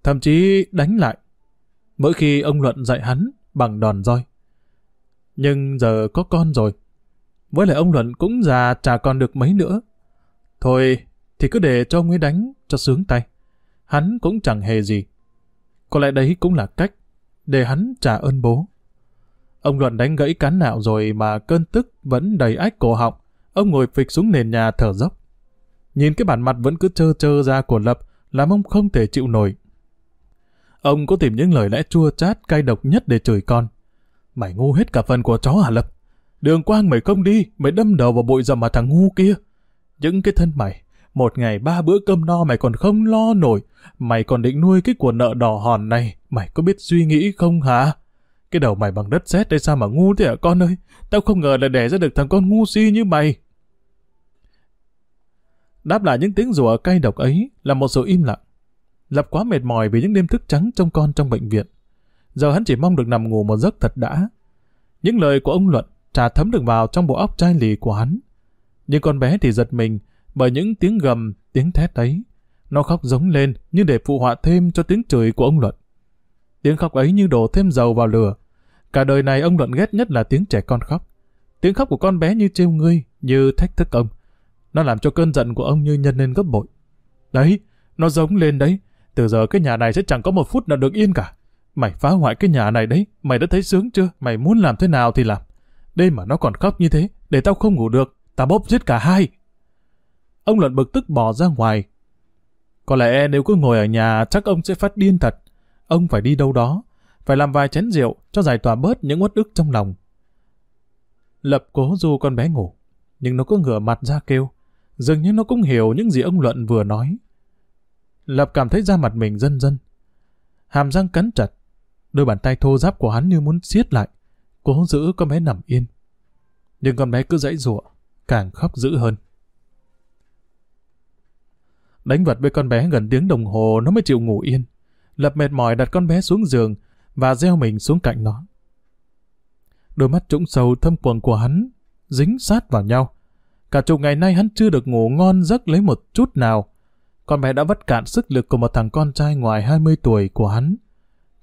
thậm chí đánh lại, mỗi khi ông Luận dạy hắn bằng đòn roi. Nhưng giờ có con rồi, với lại ông Luận cũng già chả còn được mấy nữa. Thôi, thì cứ để cho ông ấy đánh cho sướng tay. Hắn cũng chẳng hề gì. Có lẽ đấy cũng là cách để hắn trả ơn bố. Ông Luận đánh gãy cán nạo rồi mà cơn tức vẫn đầy ách cổ họng. Ông ngồi phịch xuống nền nhà thở dốc. Nhìn cái bản mặt vẫn cứ trơ trơ ra của Lập làm ông không thể chịu nổi. Ông có tìm những lời lẽ chua chát cay độc nhất để chửi con. Mày ngu hết cả phần của chó hả Lập? Đường quang mày không đi, mày đâm đầu vào bụi rậm mà thằng ngu kia. Những cái thân mày, một ngày ba bữa cơm no mày còn không lo nổi. Mày còn định nuôi cái của nợ đỏ hòn này, mày có biết suy nghĩ không hả? Cái đầu mày bằng đất sét đây sao mà ngu thế hả con ơi? Tao không ngờ là đẻ ra được thằng con ngu si như mày. Đáp lại những tiếng rủa cay độc ấy là một sự im lặng. Lập quá mệt mỏi vì những đêm thức trắng trong con trong bệnh viện. Giờ hắn chỉ mong được nằm ngủ một giấc thật đã. Những lời của ông Luận trà thấm được vào trong bộ óc chai lì của hắn. Nhưng con bé thì giật mình bởi những tiếng gầm, tiếng thét ấy. Nó khóc giống lên như để phụ họa thêm cho tiếng chửi của ông Luận. Tiếng khóc ấy như đổ thêm dầu vào lửa. Cả đời này ông Luận ghét nhất là tiếng trẻ con khóc. Tiếng khóc của con bé như trêu ngươi, như thách thức ông. Nó làm cho cơn giận của ông như nhân lên gấp bội. Đấy, nó giống lên đấy. Từ giờ cái nhà này sẽ chẳng có một phút nào được yên cả. Mày phá hoại cái nhà này đấy, mày đã thấy sướng chưa? Mày muốn làm thế nào thì làm. Đêm mà nó còn khóc như thế, để tao không ngủ được, tao bóp giết cả hai. Ông Luận bực tức bỏ ra ngoài. Có lẽ nếu cứ ngồi ở nhà chắc ông sẽ phát điên thật. Ông phải đi đâu đó, phải làm vài chén rượu cho giải tỏa bớt những uất ức trong lòng. Lập cố du con bé ngủ, nhưng nó cứ ngửa mặt ra kêu. Dường như nó cũng hiểu những gì ông Luận vừa nói. Lập cảm thấy da mặt mình dân dân. Hàm răng cắn chặt, đôi bàn tay thô ráp của hắn như muốn siết lại cố giữ con bé nằm yên. Nhưng con bé cứ dãy rụa, càng khóc dữ hơn. Đánh vật với con bé gần tiếng đồng hồ nó mới chịu ngủ yên. Lập mệt mỏi đặt con bé xuống giường và gieo mình xuống cạnh nó. Đôi mắt trũng sâu thâm quầng của hắn dính sát vào nhau. Cả chục ngày nay hắn chưa được ngủ ngon giấc lấy một chút nào. Con bé đã vất cạn sức lực của một thằng con trai ngoài 20 tuổi của hắn.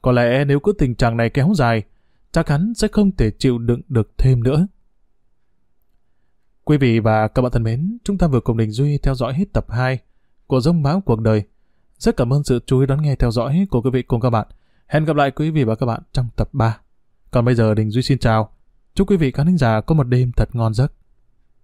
Có lẽ nếu cứ tình trạng này kéo dài, chắc hắn sẽ không thể chịu đựng được thêm nữa. Quý vị và các bạn thân mến, chúng ta vừa cùng Đình Duy theo dõi hết tập 2 của Dông Báo Cuộc Đời. Rất cảm ơn sự chú ý đón nghe theo dõi của quý vị cùng các bạn. Hẹn gặp lại quý vị và các bạn trong tập 3. Còn bây giờ Đình Duy xin chào. Chúc quý vị khán giả có một đêm thật ngon giấc.